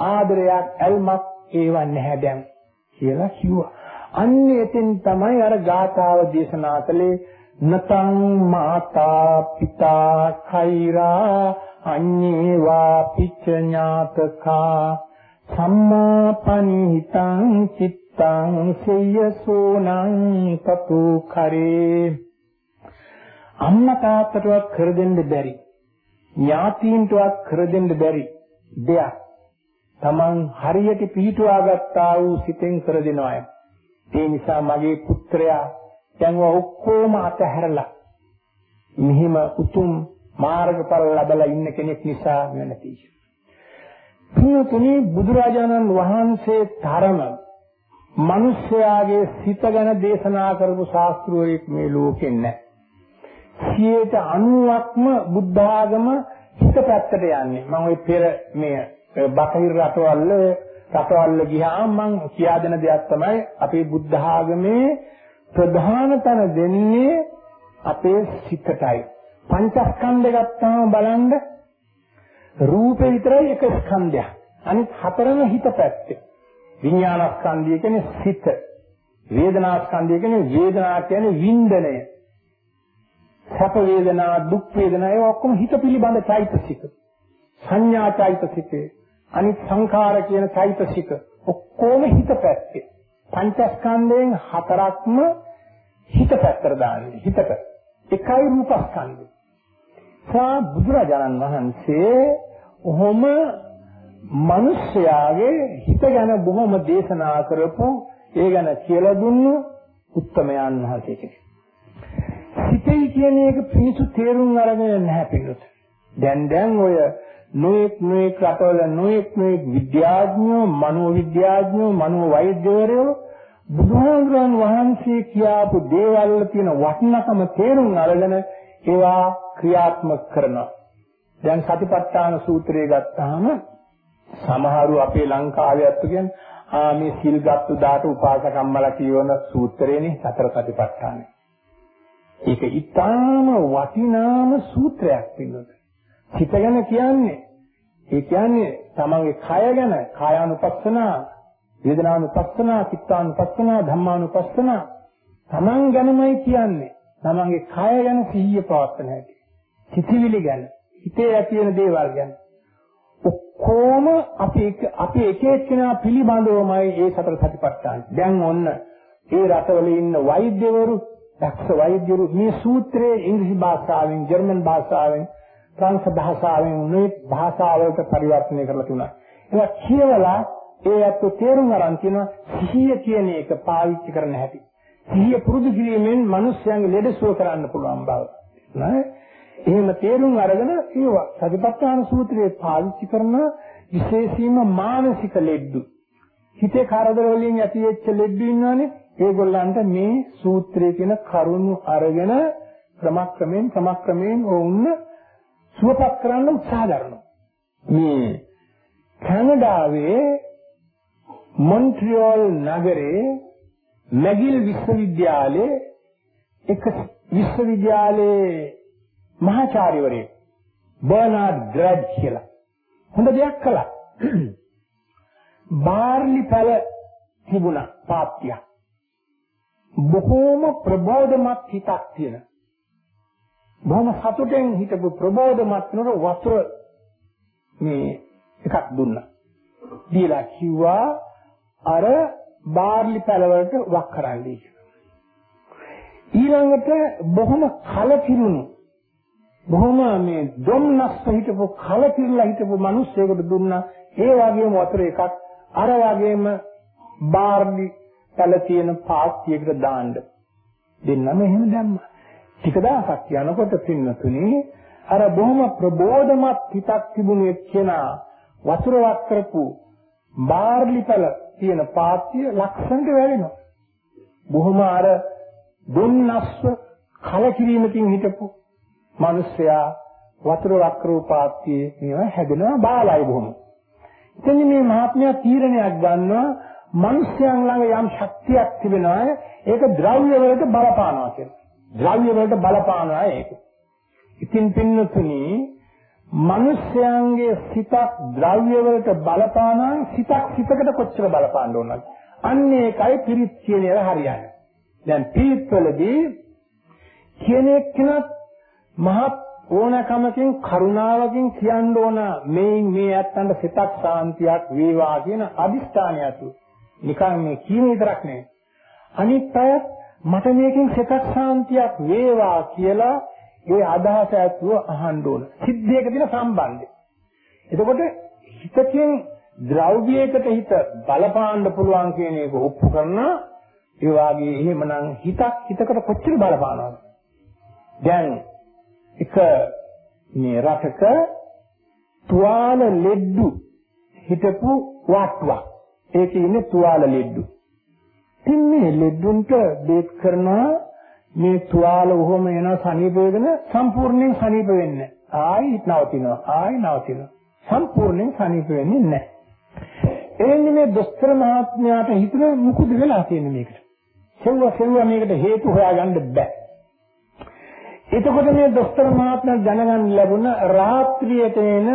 ආදරයක් ඇල්මක් ඒව නැහැ දැන් කියලා කිව්වා. අන්නේ එතෙන් තමයි අර ගාථාව දේශනා කළේ. නතං මාතා පිතා khෛරා අඤ්ඤේවා පිච්ච ඥාතකා. සම්මාපනිහිතං චිත්තං සේයසෝනං තතු කරේ. අම්මා තාත්තටවත් කර දෙන්න බැරි. ඥාතීන්ටවත් කර දෙන්න බැරි දෙයක්. Taman හරියට පිහිටුවා ගත්තා වූ සිතෙන් කර දෙනවා ඒ නිසා මගේ පුත්‍රයා දැන් ඔක්කොම අතහැරලා මෙහිම උතුම් මාර්ගඵල ලැබලා ඉන්න කෙනෙක් නිසා වෙනති. පින්තුනි බුදුරජාණන් වහන්සේ තරම මිනිස්යාගේ සිත ගැන දේශනා කරපු ශාස්ත්‍රවරයෙක් මේ ලෝකෙ නැහැ. 90%ක්ම බුද්ධ ආගම හිත පැත්තට යන්නේ. මම ওই පෙර මේ බටහිර රටවල රටවල ගියාම මම කියා දෙන දෙයක් තමයි අපේ බුද්ධ ආගමේ ප්‍රධාන තැන දෙන්නේ අපේ සිතටයි. පංචස්කන්ධය ගත්තාම බලන්න රූපේ විතරයි එක ස්කන්ධයක්. අනිත් හතරම හිත පැත්තේ. විඥානස්කන්ධය කියන්නේ සිත. වේදනාස්කන්ධය කියන්නේ වේදනා කියන්නේ වින්දනය. සැප වේදනා දුක් වේදනා ඒ ඔක්කොම හිත පිළිබඳ චෛතසික. සංඥා චෛතසිකේ අනිත් සංඛාර කියන චෛතසික ඔක්කොම හිත පැත්තේ. පංචස්කන්ධයෙන් හතරක්ම හිත පැත්තට දාන්නේ. හිතට. එකයි රූපස්කන්ධය. සා බුදුරජාණන් වහන්සේ ඔහොම මිනිස්යාගේ හිත ගැන බොහොම දේශනා කරපු ඒ ගැන කියලා දුන්නු උත්තමයන් වහන්සේ කෙනෙක්. හිතේ කියන එක පිනිසු තේරුම් අරගෙන නැහැ පිළිතුර. දැන් දැන් ඔය නොඑක් නොඑක් රටවල නොඑක් නොඑක් විද්‍යාඥයෝ මනෝවිද්‍යාඥයෝ මනෝ වෛද්‍යවරයෝ බුදුහාමුදුරන් වහන්සේ කියාපු දේවල් වල තියෙන වටිනකම තේරුම් අරගෙන ඒවා ක්‍රියාත්මක කරනවා. දැන් සතිපට්ඨාන සූත්‍රය ගත්තාම සමහරු අපේ ලංකාවේ අත්තු කියන්නේ ආ මේ සිල් ගත්තු දාට උපාසකම්මලා කියවන සූත්‍රේනේ සතර සතිපට්ඨානේ. ඒක ඊටාම වටිනාම සූත්‍රයක් පිළිබඳ. හිත ගැන කියන්නේ. ඒ කියන්නේ තමන්ගේ කය ගැන කායානුපස්සනා වේදනානුපස්සනා චිත්තානුපස්සනා ධම්මානුපස්සනා තමන් ගැනමයි කියන්නේ. තමන්ගේ කය ගැන සිහිය පවත්වන හැටි. සිතිවිලි ගැන හිතේ ඇති වෙන දේවල් ගැන. ඔක්කොම අපි අපි එක එක්කෙනා පිළිබඳවමයි ඒ සතර සතිපට්ඨාන. දැන් ඔන්න ඒ රටවල ඉන්න වෛද්‍යවරු දක්ෂ වෛද්‍යවරු මේ සූත්‍රයේ ඉංග්‍රීසි භාෂාවෙන් ජර්මන් භාෂාවෙන් ප්‍රංශ භාෂාවෙන් මේ භාෂාවලට පරිවර්තනය කරලා තුනක්. ඒවා කියවලා ඒ අත් තේරුම් අරන් කියන සිහිය කියන එක පාවිච්චි කරන්න හැටි. සිහිය පුරුදු කිරීමෙන් මිනිස්යන්ගේ ලෙඩසුව කරන්න පුළුවන් බව. නෑ එහෙම තේරුම් අරගෙන ඒවා සතිපට්ඨාන සූත්‍රයේ පාවිච්චි කරන විශේෂයෙන්ම මානසික ලෙඩ්ඩු. හිතේ කරදර වලින් ඇතිවෙච්ච ලෙඩ්ඩු ඉන්නවනේ ඒගොල්ලන්ට මේ සූත්‍රයේ තියෙන කරුණු අරගෙන ක්‍රමක්‍රමයෙන් ක්‍රමක්‍රමයෙන් වුණ සුවපත් කරන්න උත්සාහ කරනවා. මේ කැනඩාවේ මොන්ට්‍රියල් නගරේ මැගිල් විශ්වවිද්‍යාලයේ එක විශ්වවිද්‍යාලයේ මහාචාර්යවරයෙක් බර්නාඩ් ග්‍රැඩ් කියලා හොඳ දෙයක් කළා. බාර්ලි පැල තිබුණා පාත්‍යක්. බොහෝම ප්‍රබෝධමත් හිතක් තියෙන. බොහොම සතුටෙන් හිටපු ප්‍රබෝධමත් නර වතුර මේ එකක් දුන්නා. දීලා කිව්වා අර බාර්ලි පැලවලට වක් කරන්නයි ඊළඟට බොහොම කලකිරුණු බොහොම මේ ධම්නස්ස හිටපු කලකිරලා හිටපු මිනිස්සෙකුට දුන්නා. ඒ වගේම වතුර එකක් අර වගේම බාර්ලි පැල තියෙන පාත්‍යයකට දාන්න දෙන්නම එහෙම දැම්මා. ටික දවසක් යනකොට පින්නතුනි අර බොහොම ප්‍රබෝධමත් හිතක් තිබුණු එක්කෙනා වතුර වක් කරපු බාර්ලි පැල තියෙන පාත්‍ය ලක්ෂණට වැවෙනවා. බොහොම අර දුන්නස්ව කලකිරීමකින් හිටපු මිනිස්සයා වතුර වක්‍රෝ පාත්‍යයේ මේවා හැදෙනවා බාලයි බොහොම. ඉතින් මේ මහත්මයා තීරණයක් ගන්නවා මිනිස්යන් ළඟ යම් ශක්තියක් තිබෙනවා ඒක ද්‍රව්‍ය වලට බලපානවා කියලා. ද්‍රව්‍ය වලට බලපානවා ඒක. ඉතින් පින්නතුනි මිනිස්යන්ගේ සිතක් ද්‍රව්‍ය වලට බලපානවා සිතක් සිතකට කොච්චර බලපාන්න ඕනද? අන්න ඒකයි පිරිත් කියන ඒවා හරියන්නේ. දැන් පිරිත් වලදී කෙනෙක් කෙනත් මහත් ඕනකමකින් කරුණාවකින් කියන්න ඕන මේ මේ ඇත්තන්ට සිතක් සාන්තියක් වේවා කියන අදිස්ථානය ඇතු. නිකන් මේ කියන විතරක් නෙවෙයි. අනිත් අය මට මේකෙන් සිතක් සාන්තියක් වේවා කියලා ඒ අදහස ඇතුව අහන්න ඕන. සිද්ධියක තියෙන සම්බන්ධය. එතකොට හිතකින් ද්‍රව්‍යයකට හිත බලපාන්න පුළුවන් කියන එක ඔප්පු කරනවා. ඒ වාගේ එහෙමනම් හිතක් හිතකට කොච්චර බලපානවද? දැන් එක මේ රටක තුවාල ලෙඩ්ඩු හිටපු වාට්ටුවක්. ඒකේ ඉන්නේ තුවාල ලෙඩ්ඩු. ඉතින් මේ ලෙඩ්ඩුන්ට බේත් කරනවා. මේ තුවාල උහුම එන සනීප වෙන සම්පූර්ණයෙන් සනීප වෙන්නේ ආයි නවතිනවා ආයි නවතිනවා. සම්පූර්ණයෙන් සනීප වෙන්නේ නැහැ. එන්නේ මේ දොස්තර මහත්මයාට හිතුන මොකද වෙලා තියෙන්නේ මේකට. සෙව්ව සෙව්ව මේකට හේතු හොයාගන්න බෑ. එතකොට මේ දොස්තර මහත්මයා දැනගන්න ලැබුණ රාත්‍රියට එන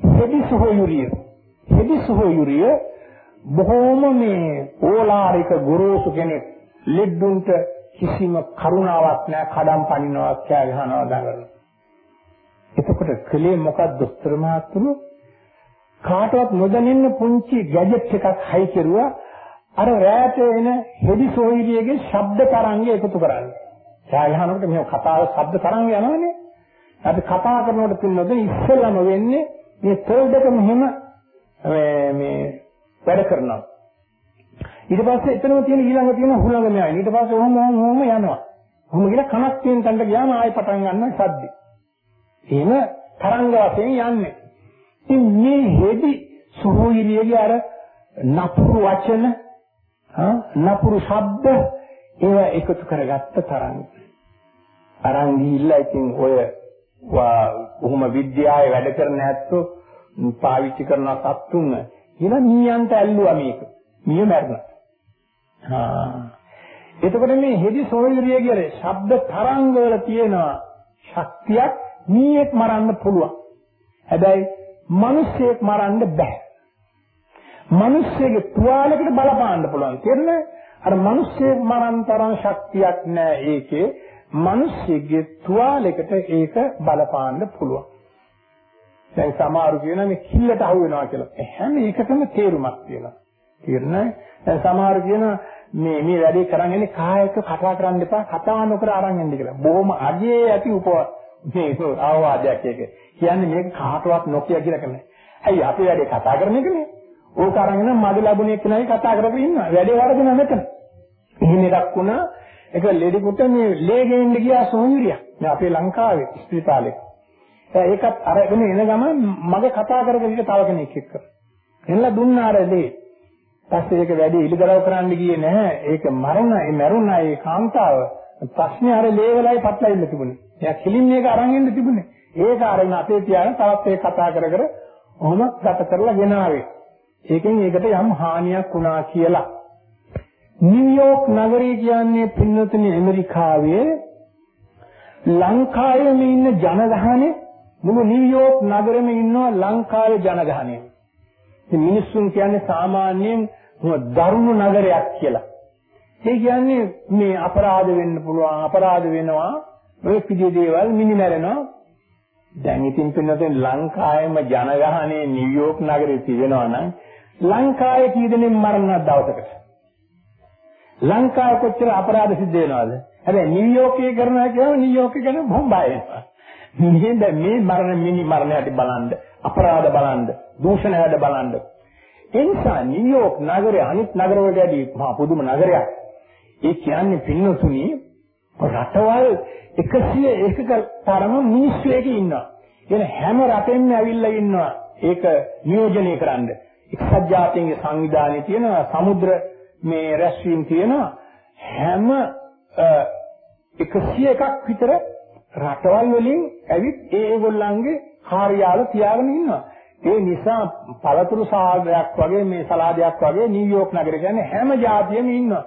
හෙඩි සොහොයුරිය හෙඩි සොහොයුරිය බොහෝම මේ ඕලාරික ගුරුසු කෙනෙක්. ලෙඩ්ඩුන්ට කිසිම කරුණාවක් නැහැ කඩම් පනිනවා කෑ ගහනවා දඟලනවා. එතකොට කලේ මොකක්ද දොස්තර මහත්තුරු කාටවත් නොදැනෙන්න පුංචි ගැජට් එකක් හයි කෙරුවා අර රැට එන හෙඩි සෝයිරියගේ ශබ්ද තරංගය එකතු කරන්නේ. කෑ ගහනකොට මේ කතාව ශබ්ද තරංග යනවනේ. අපි කතා කරනකොට පින්නොද ඉස්සෙල්ලාම වෙන්නේ මේ තොල් දෙක මෙහෙම මේ වැඩ කරනවා ඊට පස්සේ එතනම තියෙන ඊළඟ තියෙන හුලඟ මෙයයි. ඊට පස්සේ ඔහොම ඔහොම ඔහොම යනවා. ඔහොම ගිහලා කනක් තියෙන තැනට ගියාම ආයෙ පටන් ගන්නවා සද්දේ. එහෙම තරංග වශයෙන් යන්නේ. ඉතින් මේ හෙදි සුහුයිරියගේ අර නපුරු වචන හා නපුරු ශබ්ද ඒව එකතු කරගත්ත තරංග. අරන් ගිහිල්ලා ඉතින් ඔය කොහොම විද්‍යාවේ වැඩ කරන ඇත්තෝ පාවිච්චි කරන සත්තුන් කියලා මීයන්ට ඇල්ලුවා මේක. මිය මැරුණා. එතකොට මේ හෙදි සොයුරිය කියලා ශබ්ද තරංග වල තියෙන ශක්තියක් මීයක් මරන්න පුළුවන්. හැබැයි මිනිස්සෙක් මරන්න බෑ. මිනිස්සෙගේ තුවාලයකට බලපාන්න පුළුවන්. තේරෙනවද? අර මිනිස්සෙක් මරන්න තරම් ශක්තියක් නෑ ඒකේ. මිනිස්සෙගේ තුවාලයකට ඒක බලපාන්න පුළුවන්. දැන් සමහරු කියනවා මේ කිල්ලට අහු වෙනවා කියලා. හැම එකටම තේරුමක් තියෙනවා. තේරෙනවද? දැන් සමහර කියන මේ මේ වැඩේ කරන් ඉන්නේ කායක කතා කරන්න එපා කතා නොකර අරන් ඉන්න කියලා. බොහොම අගේ ඇති උප මේ ආවාදයක් එක. කියන්නේ මේක කාටවත් නොකිය කියලා කියන්නේ. ඇයි අපි වැඩේ කතා කරන එකනේ. ඕක අරන් ඉන්න මඩ ලැබුණේ කෙනායි කතා කරගෙන ඉන්නවා. වැඩේ වරදින මෙතන. එහෙම එකක් වුණා ඒක ලෙඩිකුට මේ ලේ ගෙන්න ගියා සොහොයුරිය. මේ අපේ ලංකාවේ ස්පිතාලේ. ඒකත් අරගෙන එන ගමන් මගේ කතා කරගෙන ඉන්න තව කෙනෙක් එක්ක. එන්නලා දුන්නා අර ලේ. පස්සේ ඒක වැඩි ඉලිදරව් කරන්න ගියේ නැහැ. ඒක මරණ ඒ මරුණා ඒ කාන්තාව. ප්‍රශ්නේ අර ලේවලයි පටලවිල්ල තිබුණේ. එයා කිලින් මේක අරන් එන්න තිබුණේ. ඒක අරගෙන අපේ තියාගෙන තවත් ඒක කතා කර කර ඔහොම ගත කරලා ගෙනාවේ. ඒකෙන් ඒකට යම් හානියක් වුණා කියලා. නිව්යෝක් නගරය කියන්නේ පින්නතුනි ඇමරිකාවේ ලංකාවේ ඉන්න ජනගහනේ මුළු නිව්යෝක් නගරෙම ඉන්නවා ලංකාවේ ජනගහනය. ඉතින් මිනිස්සුන් කියන්නේ සාමාන්‍යයෙන් දරුණු නගරයක් කියලා. ඒ කියන්නේ මේ අපරාධ වෙන්න පුළුවන් අපරාධ වෙනවා ඔය පිළිදේ දේවල් මිනිමරනවා. දැන් ඉතින් පින්නතෙන් ලංකාවේම ජනගහනයේ නිව්යෝක් නගරේ තියෙනවා නම් ලංකාවේ කී දෙනෙක් මරණ දවසකට? ලංකාවේ කොච්චර අපරාධ සිද්ධ වෙනවද? හැබැයි නිව්යෝකේ කරනවා කියවම නිව්යෝකේ ගැන බොහොම බය වෙනවා. මේ මේ මරණ මිනි මරණයට බලන්න අපරාධ බලන්න දූෂණ වැඩ බලන්න. ඒ නිසා නිව්යෝක් නගරය අනිත් නගරවලට වැඩි මහා පුදුම නගරයක්. ඒ කියන්නේ පින්නතුනි රටවල් 101ක තරම මිනිස්සු එකේ ඉන්නවා. එන හැම රටෙන්ම ඇවිල්ලා ඉන්නවා. ඒක නියෝජනය කරන්න. එක්සත් ජාතීන්ගේ සංවිධානයේ තියෙන සමුද්‍ර මේ රැස්වීම් තියෙනවා. හැම 101ක් විතර රටවල් වලින් ඇවිත් ඒ ඒගොල්ලන්ගේ කාර්යාල තියාගෙන ඉන්නවා. ඒ නිසා පළතුරු සාගරයක් වගේ මේ සලාදයක් වගේ නිව්යෝක් නගරේ කියන්නේ හැම જાතියෙම ඉන්නවා.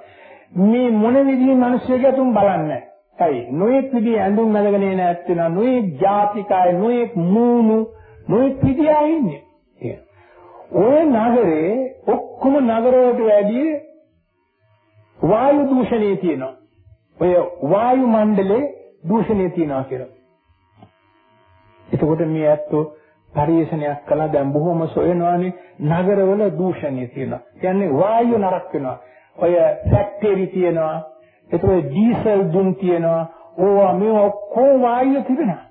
මේ මොන විදිහේ මිනිස්සුගේ තුන් බලන්නේ. ඇයි? නොයෙක් විදිහේ ඇඳුම් නැගගෙන එන ඇත්තන නොයෙක් ජාතිකයි නොයෙක් මූණු නොයෙක් විදිහා ඉන්නේ. ඔය නගරේ ඔක්කොම නගරවලට වැඩිය වායු දූෂණය තියෙනවා. ඔය වායු මණ්ඩලේ දූෂණය තියෙනවා කියලා. එතකොට මේ ඇත්තෝ පරිේශනයක් කළා දැන් බොහොම සොයනවානේ නගරවල දූෂණය තියෙනවා. කියන්නේ වායු නරක වෙනවා. ඔය ෆැක්ටරි තියෙනවා. ඒතකොට ඩීසල් දුම් තියෙනවා. ඕවා මේ ඔක්කොම වායු තිබෙනවා.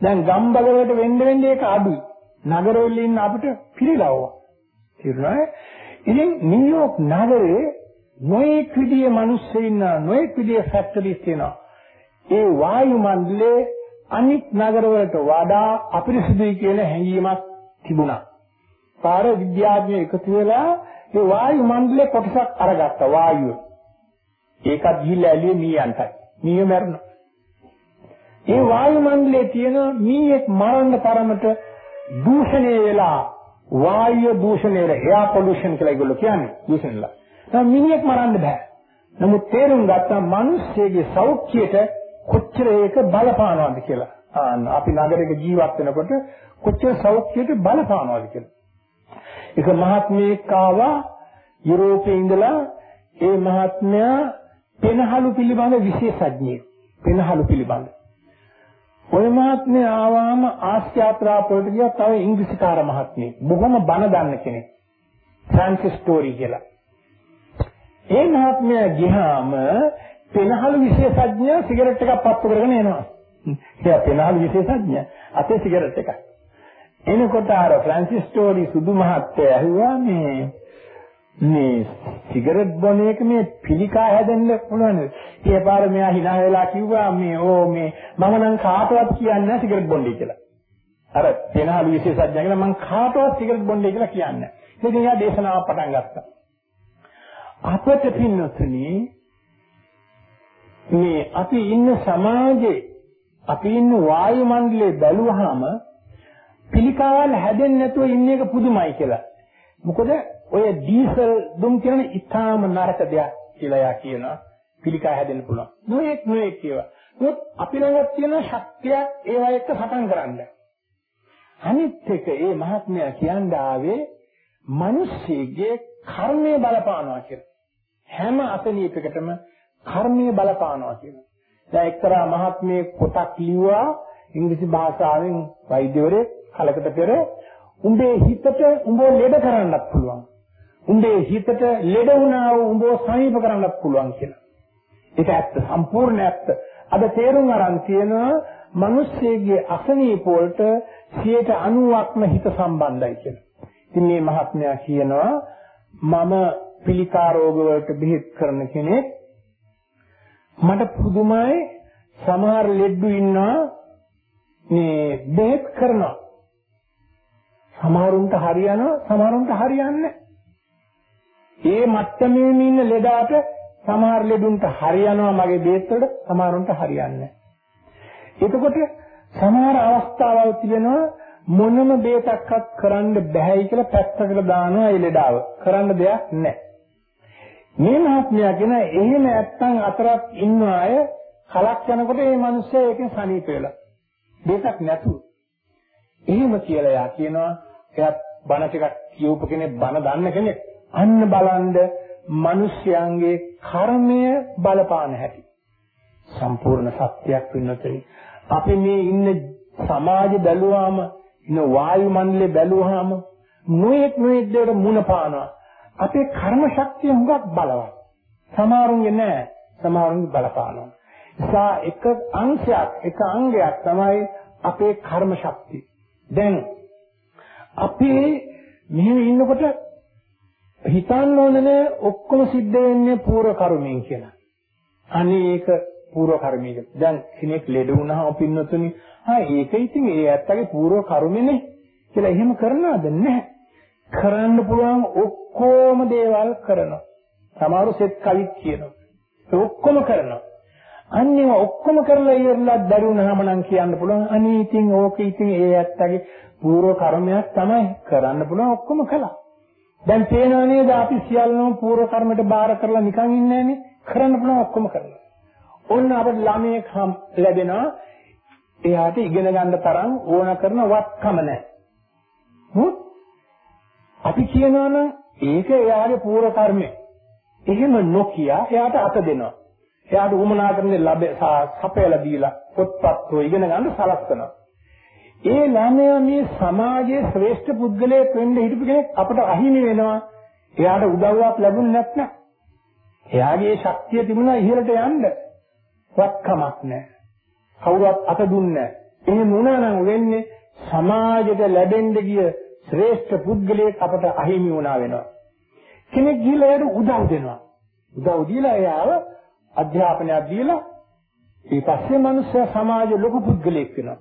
දැන් ගම්බල වලට වෙන්න වෙන්න ඒක අඩුයි. නගරවල ඉන්න අපිට පිළිලවවා. තේරුණාද? ඉතින් නිව්යෝක් නගරේ නොයෙක් විදිහේ මිනිස්සු ඉන්නා නොයෙක් විදිහේ ෆැක්ටරිස් තියෙනවා. ඒ වායු මණ්ඩලයේ අනිත් නගරවලට වඩා අපිරිසිදුයි කියන හැඟීමක් තිබුණා. පාර විද්‍යාඥයෝ එකතු වෙලා ඒ වායු මණ්ඩලයේ කොටසක් අරගත්තා වායුව. ඒකත් ගිහිල්ලා ඇලියේ මීයන්ටයි. මීය මැරුණා. ඒ වායු මණ්ඩලයේ තියෙන මීයක් මරන්න තරමට දූෂණය වෙලා වායු දූෂණය වෙලා එයා පොලියුෂන් කියලා ඒගොල්ලෝ කියන්නේ දූෂණලා. දැන් මිනිහෙක් මරන්න බෑ. නමුත් තේරුම් ගත්තා මිනිස්සෙගේ සෞඛ්‍යයට කොච්චර ඒක බලපානවද කියලා. ආන්න අපි නගරයක ජීවත් වෙනකොට කොච්චර සෞඛ්‍යයට බලපානවද කියලා. ඒක මහත්මයෙක් ආවා යුරෝපේ ඉඳලා ඒ මහත්මයා පෙනහළු පිළිබඳ විශේෂඥයෙක්. පෙනහළු පිළිබඳ. ඔය මහත්මයා ආවාම ආස්‍යාත්‍රා වලට ගියා තව ඉංග්‍රීසිකාර මහත්මයෙක්. බොහොම බණ දන්න කෙනෙක්. ෆ්‍රැන්සිස් ස්ටෝරි කියලා. ඒ මහත්මයා ගියාම පෙනහළු විශේෂඥ සිගරට් එකක් පත්තු කරගෙන එනවා. එයා පෙනහළු විශේෂඥ අතේ සිගරට් එකක්. එනකොට අර ෆ්‍රැන්සිස් ස්ටෝරි සුදු මහත්තයා ඇහුවා මේ මේ සිගරට් බොන එක මේ පිළිකා හැදෙන්න පුළුවන්. ඊයේ පාර මෙයා hina වෙලා කිව්වා මේ ඕ මේ මම නම් කාටවත් කියන්නේ නැහැ සිගරට් බොන්නේ කියලා. අර පෙනහළු විශේෂඥයා කියලා මම කාටවත් සිගරට් බොන්නේ කියලා කියන්නේ නැහැ. ඉතින් එයා දේශනාව පටන් ගත්තා. අපට පින්නතුනි මේ අපි ඉන්න සමාජේ අපි ඉන්න වායු මණ්ඩලය බැලුවාම පිළිකාවල් හැදෙන්නේ නැතුව ඉන්න එක පුදුමයි කියලා. මොකද ඔය ඩීසල් දුම් කියන ඉතාම නරක දෙයක් කියලා යා කියනවා. පිළිකා හැදෙන්න පුළුවන්. නොඑක් නොඑක් ඒවා. ඒත් අපි ළඟ තියෙන ශක්තියක් ඒවා එක්ක සටන් කරන්න. අනිත් එක ඒ මහත්මයා කියන්නේ ආවේ මිනිස්සෙගේ කර්මය බලපානවා කියලා. හැම අසනීපයකටම කර්මය බලපානවා කියලා. දැන් එක්තරා මහත්මයෙක් පොතක් ලිව්වා ඉංග්‍රීසි භාෂාවෙන් වෛද්‍යවරයෙක් කලකට පෙර උඹේ හිතට උඹ ලෙඩ කරන්නත් පුළුවන්. උඹේ හිතට ලෙඩ වුණා වූ උඹව සමීප කරන්නත් පුළුවන් කියලා. ඒක ඇත්ත සම්පූර්ණ ඇත්ත. අද තේරුම් අරන් තියෙනවා මිනිස්සෙගේ අසනීප වලට 90%ක්ම හිත සම්බන්ධයි කියලා. ඉතින් මේ මහත්මයා කියනවා මම පිළිකා රෝග වලට බෙහෙත් කරන කෙනෙක් මට පුදුමයි සමහර ලෙඩ්ඩු ඉන්නවා මේ බෙහෙත් කරනවා සමහරුන්ට හරියනවා සමහරුන්ට හරියන්නේ ඒ මට්ටමේ ඉන්න ලෙඩාට සමහර ලෙඩුන්ට හරියනවා මගේ බෙහෙත් වලට සමහරුන්ට හරියන්නේ එතකොට සමහර අවස්ථාවල් තිබෙනවා මොනම බේතක්වත් කරන්න බෑයි කියලා පැත්තකට දානවා ඒ ලෙඩාව. කරන්න දෙයක් නැහැ. මේ මහත්මයා කියන එහෙම නැත්තම් අතරක් ඉන්න අය කලක් යනකොට මේ මිනිස්සයා ඒකෙන් සනීප වෙලා. බේතක් නැතුව. එහෙම කියලා යා කියනවා එයාත් බණ ටිකක් කියූප කෙනෙක් බණ දන්න කෙනෙක්. අන්න බලන්න මිනිස්යන්ගේ කර්මය බලපාන හැටි. සම්පූර්ණ සත්‍යයක් වෙනතේ අපි මේ ඉන්න සමාජ බැලුවාම ඉන්න වායු මණ්ඩලය බැලුවාම නොයෙක් නොයෙක් දේට මුණ පානවා. අපේ කර්ම ශක්තිය හුඟක් බලවත්. සමහරුන්ගේ නෑ. සමහරුන්ගේ බලපානවා. නිසා එක අංශයක් එක අංගයක් තමයි අපේ කර්ම ශක්තිය. දැන් අපි මෙහෙම ඉන්නකොට හිතන්න ඕනේ ඔක්කොම සිද්ධ වෙන්නේ පූර්ව කර්මයෙන් කියලා. අනේක පූර්ව කර්මයක. දැන් කෙනෙක් ලෙඩ වුණාම පින්නතුනි, ආ ඒක ඉතින් ඒ ඇත්තගේ පූර්ව කර්මෙනේ කියලා එහෙම කරනවද නැහැ. කරන්න පුළුවන් ඔක්කොම දේවල් කරනවා. සමහරු සෙත් කවිත් කියනවා. ඒ ඔක්කොම කරනවා. අන්නේම ඔක්කොම කරලා ඉවරලා දරුණාම නම් කියන්න පුළුවන් අනේ ඉතින් ඕක ඉතින් ඒ ඇත්තගේ පූර්ව කර්මයක් තමයි කරන්න පුළුවන් ඔක්කොම කළා. දැන් පේනව නේද අපි සියල්ලම පූර්ව කර්මයට බාර කරලා නිකන් ඉන්නේ නැනේ කරන්න පුළුවන් ඔක්කොම කරලා. ඔන්න අපිට ළමයෙක් ලැබෙනවා එයාට ඉගෙන ගන්න තරම් ඕන කරන වත්කම නැහැ. අපි කියනවනම් ඒක එයාගේ පූර්ව කර්මය. එහෙම නොකිය එයාට අත දෙනවා. එයාට උමනා කරන්නේ ලැබ සපයලා දීලා පොත්පත් හෝ ඉගෙන ගන්න සලස්වනවා. ඒ ළමයා මේ සමාජයේ ශ්‍රේෂ්ඨ පුද්ගලයෙක් වෙන්න හිටපු කෙනෙක් අපට අහිමි වෙනවා. එයාට උදව්වක් ලැබුණ නැත්නම් එයාගේ ශක්තිය තිබුණා ඉහළට යන්න. වක්කමක් නැහැ. කවුරුත් අත දුන්නේ නැහැ. එහෙම වුණා නම් වෙන්නේ සමාජයට ලැබෙන්න ගිය ශ්‍රේෂ්ඨ පුද්ගලයෙක් අපට අහිමි වුණා වෙනවා. කෙනෙක් ගිහලා එයාට උදව් දෙනවා. උදව් දීලා එයාව අධ්‍යාපනයක් දීලා ඊට පස්සේ මිනිස්සු සමාජ ලොකු පුද්ගලයෙක් වෙනවා.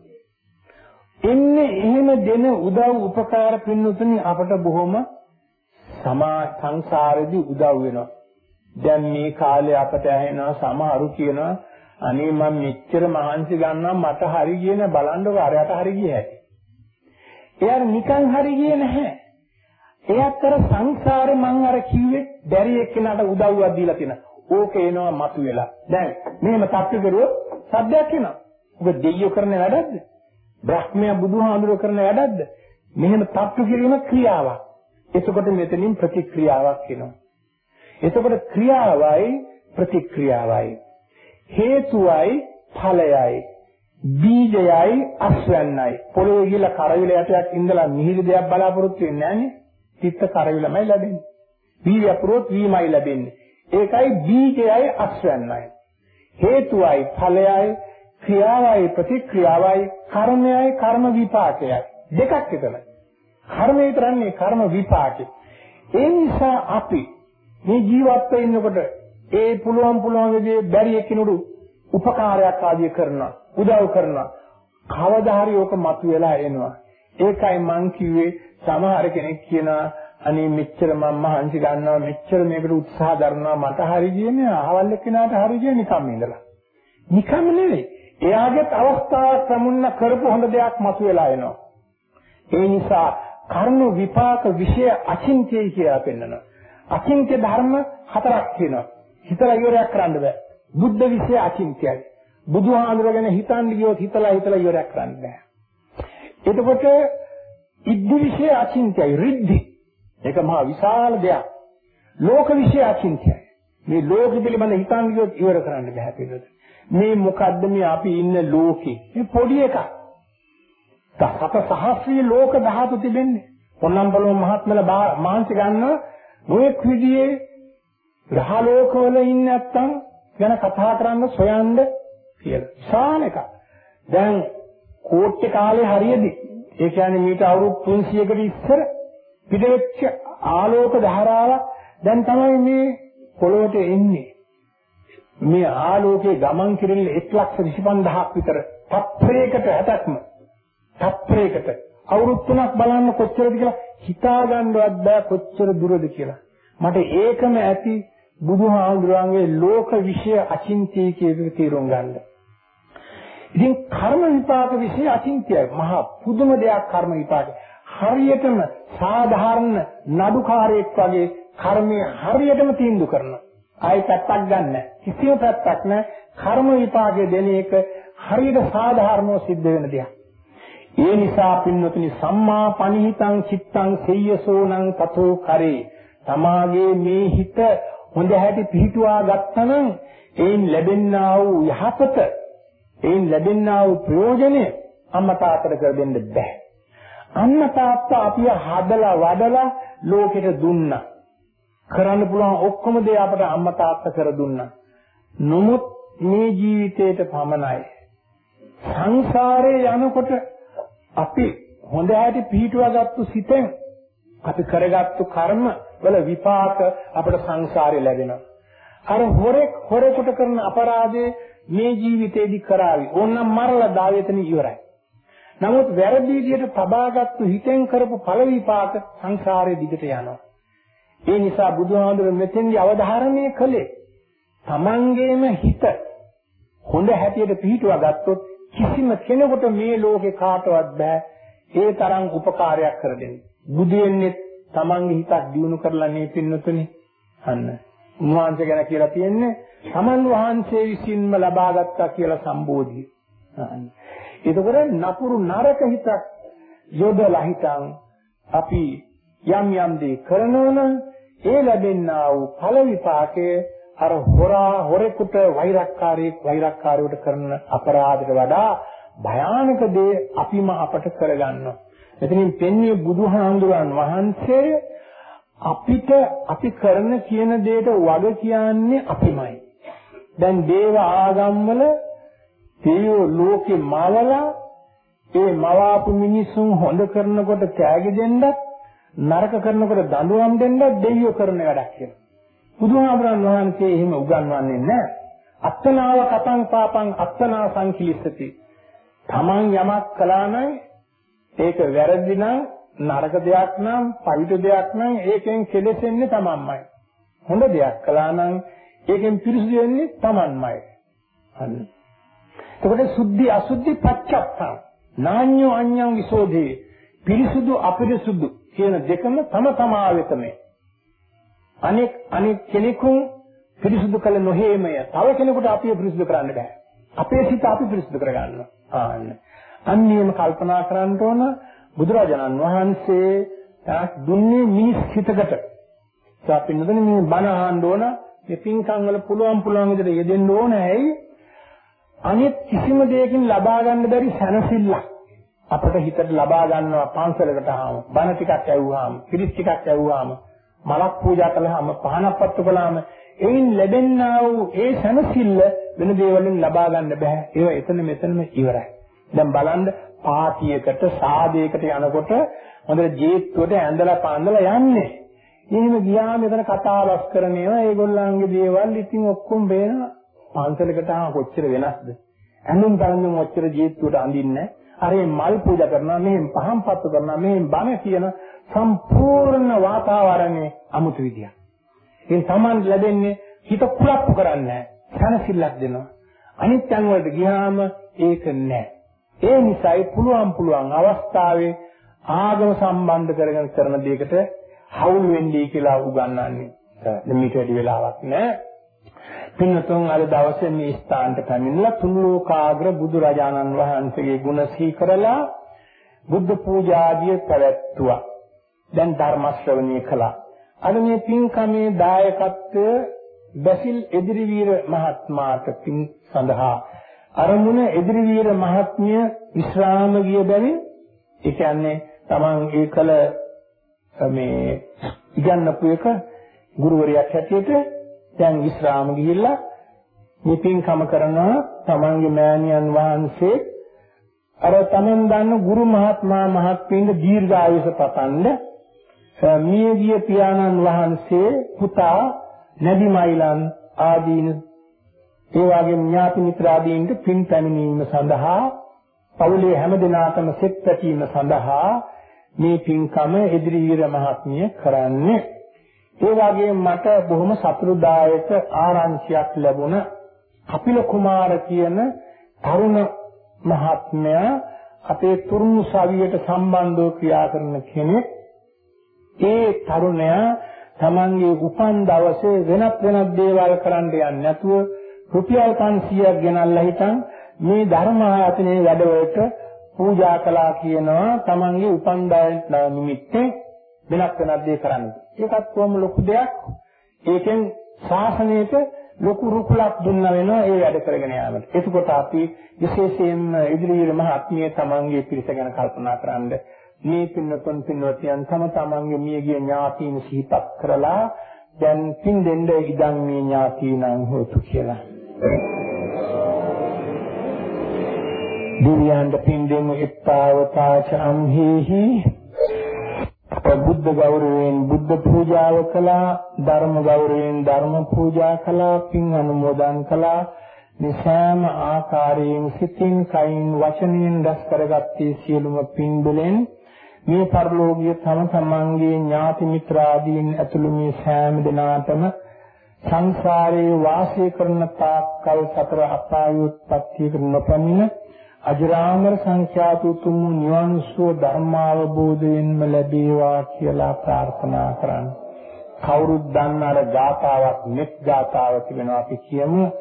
එන්නේ එහෙම දෙන උදව් උපකාර පින්නතුනි අපට බොහොම සමා සංසාරෙදි උදව් වෙනවා. දැන් මේ කාලේ අපට ඇහෙනවා සමහරු කියනවා අනේ මම මෙච්චර මහන්සි ගන්නවා මට හරි ගියේ නෑ බලන්නකො අරයට හරි ගියේ හැටි. එයාට නිකන් හරි ගියේ නැහැ. එයාත් අර සංසාරේ මං අර කිව්වේ බැරි එක්කෙනාට උදව්වක් දීලා තියෙනවා. ඕක එනවා මතුවෙලා. දැන් මෙහෙම තට්ටු කරුවොත් සද්දයක් එනවා. ඔබ දෙයියෝ කරන වැඩක්ද? බ්‍රහ්මයා බුදුහාඳුර කරන වැඩක්ද? මෙහෙම තට්ටු කිරීම ක්‍රියාවක්. එතකොට මෙතනින් ප්‍රතික්‍රියාවක් එනවා. එතකොට ක්‍රියාවයි ප්‍රතික්‍රියාවයි හේතුවයි ඵලයයි බීජයයි අස්වැන්නයි. පොළොවේ ගිහලා කරවිල යටයක් ඉඳලා මිහිරි දෙයක් බලාපොරොත්තු වෙන්නේ නැහනේ. තිත්ත කරවිලමයි ලැබෙන්නේ. බීජය පුරොත් වීමයි ලැබෙන්නේ. ඒකයි බීජයයි අස්වැන්නයි. හේතුවයි ඵලයයි ක්‍රියාවයි ප්‍රතික්‍රියාවයි කර්මයයි කර්ම විපාකයයි. දෙකක් විතරයි. කර්මය විතරන්නේ කර්ම විපාකේ ඒ නිසා අපි මේ ජීවත් වෙන්නකොට ඒ පුළුවන් පුළුවන් විදිහේ බැරි එකිනෙකට උපකාරයක් ආදිය කරනවා. උදව් කරනවා කවදා හරි ඕක මතුවලා එනවා ඒකයි මං කිව්වේ සමහර කෙනෙක් කියනවා අනේ මෙච්චර මම මහන්සි ගන්නවා මෙච්චර මේකට උත්සාහ දරනවා මට හරි කියන්නේ අහවල් එක්කෙනාට හරි කියන්නේ නිකම් ඉඳලා නිකම් නෙවෙයි එයාගේ අවස්ථාවක් සමුන්න කරපු හොඳ දෙයක් මතුවලා එනවා ඒ නිසා කර්ම විපාක විෂය අචින්තය කියලා පෙන්වනවා අචින්ත්‍ය ධර්ම හතරක් තියෙනවා. හිතලා ඉවරයක් කරන්න බෑ. බුද්ධ විශ්ය අචින්ත්‍යයි. බුදුහාඳුර ගැන හිතන්න ගියොත් හිතලා හිතලා ඉවරයක් කරන්න බෑ. එතකොට ඉද්ධි විශ්ය අචින්ත්‍යයි. රිද්ධි. ඒක මහා විශාල දෙයක්. ලෝක විශ්ය අචින්ත්‍යයි. මේ ලෝක පිළිබඳ හිතන්න ගියොත් ඉවර කරන්න බෑ පිළිවෙත. මේ මොකද්ද මේ අපි ඉන්න ලෝකේ? මේ පොඩි එකක්. සත සහස්‍රී ලෝක ධාතු තිබෙන්නේ. පොන්නම් බලව මහත්මලා මාංශ ගන්නවා නොඑක් විදිහේ ග්‍රහලෝකවල ඉන්නේ නැත්තම් ගැන කතා කරන්න සොයන්න කියලා. විශාල එකක්. දැන් කෝට්ටේ කාලේ හරියදී ඒ කියන්නේ මීට අවුරුදු 300කට ඉස්සර පිටවෙච්ච ආලෝක ධාරාවක් දැන් තමයි මේ පොළොවට එන්නේ. මේ ආලෝකයේ ගමන් කිරෙන්නේ 125000ක් විතර තත්පරයකට හැටක්ම තත්පරයකට අවුරුදු 3ක් බලන්න කොච්චරද කියලා හිතා ගන්නවත් බෑ කොච්චර දුරද කියලා. මට ඒකම ඇති බුදුහාමුදුරන්ගේ ලෝක විෂය අචින්තිය කියන තීරුම් ගන්න. ඉතින් කර්ම විපාක විෂය අචින්තියයි. මහා පුදුම දෙයක් කර්ම විපාක. හරියටම සාධාරණ නඩුකාරයෙක් වගේ කර්මයේ හරියටම තීන්දුව කරනවා. ආයි පැත්තක් ගන්න. කිසිම පැත්තක් නැහැ. කර්ම විපාකයේ දෙන එක හරියට සාධාරණව සිද්ධ වෙන දෙයක්. ඒ නිසා පින්නතුනි සම්මා පනිහිතං චිත්තං සෙය්‍යසෝනං තතෝ කරේ තමාගේ මේ හිත හොඳ හැටි පිහිටුවා ගත්තනම් ඒන් ලැබෙන්නා වූ යහපත ඒන් ලැබෙන්නා වූ ප්‍රයෝජනය අම්මා තාත්තට කර දෙන්න බෑ. අම්මා තාත්තා අපිව හදලා වඩලා ලෝකෙට දුන්නා. කරන්න පුළුවන් ඔක්කොම දේ අපට අම්මා තාත්තා කර දුන්නා. නමුත් මේ ජීවිතේට පමණයි. සංසාරේ යනකොට අපි හොඳ හැටි පිහිටුවාගත්තු සිතෙන් අපි කරගත්තු කර්ම වල විපාක අපට සංසාරේ ලැබෙනවා. අර හොරෙක් හොරෙකුට කරන අපරාධේ මේ ජීවිතේදී කරાવી. ඕනනම් මරලා දාවෙතන ඉවරයි. නමුත් වැරදි විදියට තබාගත්තු හිතෙන් කරපු ඵල විපාක සංසාරේ දිගට යනවා. ඒ නිසා බුදුහාමුදුර මෙතෙන්දී අවධාරණය කළේ තමන්ගේම හිත හොඳ හැටියට පිහිටුවා ගත්තොත් කිසිම කෙනෙකුට මේ ලෝකේ කාටවත් බෑ ඒ තරම් උපකාරයක් කර දෙන්න. බුදු වෙන්නේ තමන්ගේ හිතක් දියුණු කරලා නේ පින්නතුනේ. අන්න. උන්වහන්සේ ගැන කියලා තියෙන්නේ තමන් වහන්සේ විසින්ම ලබාගත්තා කියලා සම්බෝධිය. එතකොට නපුරු නරක හිතක් යොදලා හිතන් අපි යම් යම් දේ කරනවා නම් ඒ ලැබෙනා වූ ඵල විපාකයේ අර හොරා හොරෙකුට වෛරක්කාරයෙක් වෛරක්කාරයට කරන අපරාධයට වඩා භයානක දේ අපිම අපට කරගන්නවා. එතනින් පෙන්වන්නේ බුදුහාමුදුරන් වහන්සේ අපිට අපි කරන කියන දෙයට වග කියන්නේ අපිමයි. දැන් දේව ආගම්වල තේයෝ ලෝකේ මවලා ඒ මවාපු මිනිසුන් හොඳ කරනකොට කෑගි දෙන්නත් නරක කරනකොට දඬුවම් දෙන්නත් දෙවියෝ කරන වැඩක් කියලා. බුදුහාමුදුරන් වහන්සේ එහෙම උගන්වන්නේ නැහැ. අත්තනාව කතං පාපං අත්තනා සංකිලිස්සති. තමන් යමක් කළා නම් ඒක වැරදි නම් නරක දෙයක් නම් පවිත දෙයක් නම් ඒකෙන් කෙලෙසෙන්නේ තමන්මයි. හොඳ දෙයක් කළා නම් ඒකෙන් පිරිසිදු වෙන්නේ තමන්මයි. හරි. එතකොට සුද්ධි අසුද්ධි පච්චත්තං නාඤ්ඤෝ අඤ්ඤං විසෝධේ පිරිසුදු අපිරිසුදු කියන දෙකම තම තමා වෙතමයි. අනෙක් අනෙක් කෙනෙකුන් පිරිසුදු කළ නොහේමය. තව කෙනෙකුට අපිව පිරිසුදු කරන්න බෑ. අපේ සිත අපි පිරිසුදු කරගන්නවා. ආන්න. අන්නේම කල්පනා කරන්න ඕන බුදුරජාණන් වහන්සේ දුන්නේ මිනිස් හිතකට. ඒ අපි නදන මේ බණ අහන්න ඕන මේ පින්කම් වල පුළුවන් පුළුවන් විදිහට යෙදෙන්න ඕන ඇයි? අනිත් කිසිම දෙයකින් ලබා ගන්න බැරි සැනසෙල්ලක් අපට හිතට ලබා ගන්නවා පන්සලකට ආවම බණ ටිකක් ඇහුවාම පිරිස් ටිකක් ඇහුවාම මලක් පූජා කළාම පහනක් පත්තු කළාම එයින් ලැබෙනා වූ ඒ සැනසෙල්ල වෙන දේවලින් ලබා ගන්න බෑ ඒව එතන මෙතනම ඉවරයි. දැන් බලන්න පාටියකට සාදයකට යනකොට හොඳට ජීවිතයට ඇඳලා පාඳලා යන්නේ. එහෙම ගියාම එතන කතා බස් කරන ඒවා ඒගොල්ලන්ගේ දේවල් ඉතින් ඔක්කොම බේනවා පන්සලකට ආව කොච්චර වෙනස්ද? ඇඳුම් තරංගම් ඔච්චර ජීවිතයට අඳින්නේ අර මල් පූජා කරනවා මෙහෙන් පහන් පත්තු කරනවා මෙහෙන් බණ කියන සම්පූර්ණ වාතාවරණය අමුතු විදියක්. ඒ සමාන ලැබෙන්නේ හිත කුලප්පු කරන්නේ සනසිල්ලක් දෙනවා. අනිත් තැන් වලට ගියාම ඒක නැහැ. ඒ නිසායි පුළුවන් පුළුවන් අවස්ථාවේ ආගම සම්බන්ධ කරගෙන කරන දෙයකට හවුල් වෙන්නේ කියලා උගන්වන්නේ. දැන් මේට වැඩි වෙලාවක් නැහැ. පින්තුන් අද දවසේ මේ ස්ථානට පැමිණලා තුන් ලෝකාග්‍ර බුදු රජාණන් වහන්සේගේ ගුණ සිහි කරලා බුද්ධ පූජාදිය පැවැත්තුවා. දැන් ධර්ම ශ්‍රවණය කළා. අද මේ පින්කමේ දායකත්වය බැසිල් එදිරිවීර මහත්මයාට පින් සඳහා අරමුණ එදිරිවීර මහත්මිය විශ්‍රාම ගිය බැවින් ඒ කියන්නේ Taman ඒකල මේ ඉගන්නපු එක ගුරුවරයෙක් හැටියට දැන් විශ්‍රාම ගිහිල්ලා මේ පින්කම කරනවා තමන්ගේ මෑණියන් වහන්සේ. අර තමන් දන්න ගුරු මහත්මයා මහත්මියන්ට දීර්ඝායුෂ පතන්න මියගිය පියාණන් වහන්සේ පුතා නැදිමයිලන් ආදීන ඒ වගේම ඥාති මිත්‍ර ආදීන්ට පින් පැමිණීම සඳහා පවුලේ හැම දිනාටම සෙත් පැතීම සඳහා මේ පින්කම එදිරිවීර මහත්මිය කරන්නේ ඒ වගේම මට බොහොම සතුටුදායක ආරංචියක් ලැබුණ කපිල කුමාර කියන තරුණ මහත්මයා අපේ තුරුණු සවියට සම්බන්ධව ක්‍රියා කරන කෙනෙක්. ඒ තරුණයා තමන්ගේ උපන් දවසේ වෙනත් වෙනත් දේවල් කරන්න යන්නේ නැතුව රුපියල් 500ක් ගෙනල්ලා හිටන් මේ ධර්ම ආයතනයේ වැඩවලට පූජා කළා කියනවා තමන්ගේ උපන් දවසේ නිමිත්තේ වෙනත් වෙනත් දේ කරන්නේ. ඒකත් කොහොම ලොකු දෙයක්. ඒකෙන් ශාසනයට ලොකු රුකුලක් දුන්න වෙනවා ඒ වැඩ කරගෙන යාමට. එතකොට අපි විශේෂයෙන්ම ඉදිරියේ මහත්මිය තමන්ගේ පිරිස ගැන කල්පනා කරන්ද මේ පින්නතුන් පින්වතියන් තම තමන්ගේ මියගිය ඥාතීන් සිහිපත් කරලා දැන් පින් දෙන්න ඉදන් මේ ඥාතීනන් හොතු කියලා. දිව්‍යයන්ට පින් දෙමු එත්තාවතාච අම්හෙහි. බුද්ධ ගෞරවයෙන් බුද්ධ පූජාව කළා ධර්ම ගෞරවයෙන් ධර්ම පූජා කළා පින් අනුමෝදන් කළා. නිසාම ආකාරයෙන් සිතින් කයින් වචනයෙන් රැස් කරගත්තේ සියලුම පින් වලින් මේ පරිලෝකීය තම තමන්ගේ ඥාති මිත්‍රාදීන් ඇතුළු මේ සෑම දිනාටම සංසාරේ වාසය කරන තාක්කල් සතර අපායුත්පත්තියකට නොපැමිණ අජරාමර සංඛ්‍යාත උතුම් නිවන් සුව ධර්මාවබෝධයෙන්ම ලැබේවා කියලා ප්‍රාර්ථනා කරන්න. කවුරුත් දන්න අර ගාතාවක් මෙත් ගාතාව කියනවා අපි කියමු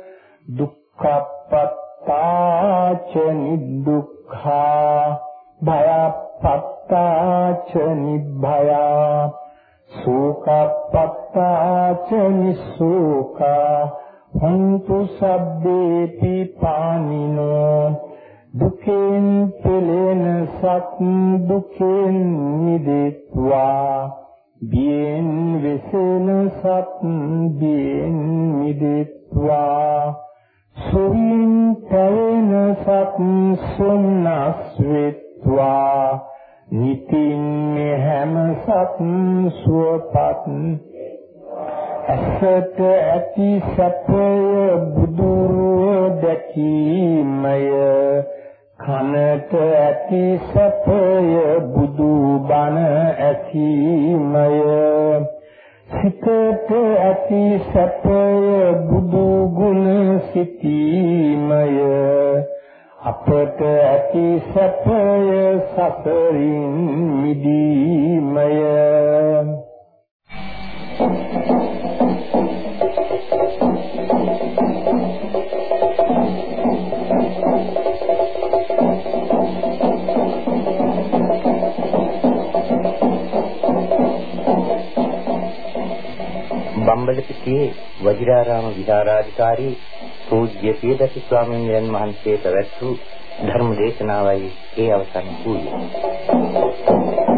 දුක්ඛපත්තාච නිදුක්ඛා භයපත්තාච නිභයා සෝකපත්තාච නිසෝකා හන්තු සබ්බේති පානිනෝ දුක්ඛේ සත් දුකෙන් මිදෙත්වා. බියෙන් වෙසෙන සත් බියෙන් මිදෙත්වා. සුවින් පැවෙන සත් සොන්නස් වෙත්වා. නිතින් හැම සත් සුවපත් ඇසට ඇති සැපය බුදුරුව දැකීමය. කනට ඇති සැපය බුදු බණ ඇසීමය. සිතට ඇති සැපය බුදු ගුණ සිතීමය අපට ඇති සැපය සසරින් මිදීමය. බම්බලපිටියේ වජිරාරාම විහාරාධිකාරී පූජ්‍ය පියදති ස්වාමීන් වහන්සේ පැවැත් වූ ධර්ම දේශනාවයි ඒ අවසන් වූයේ.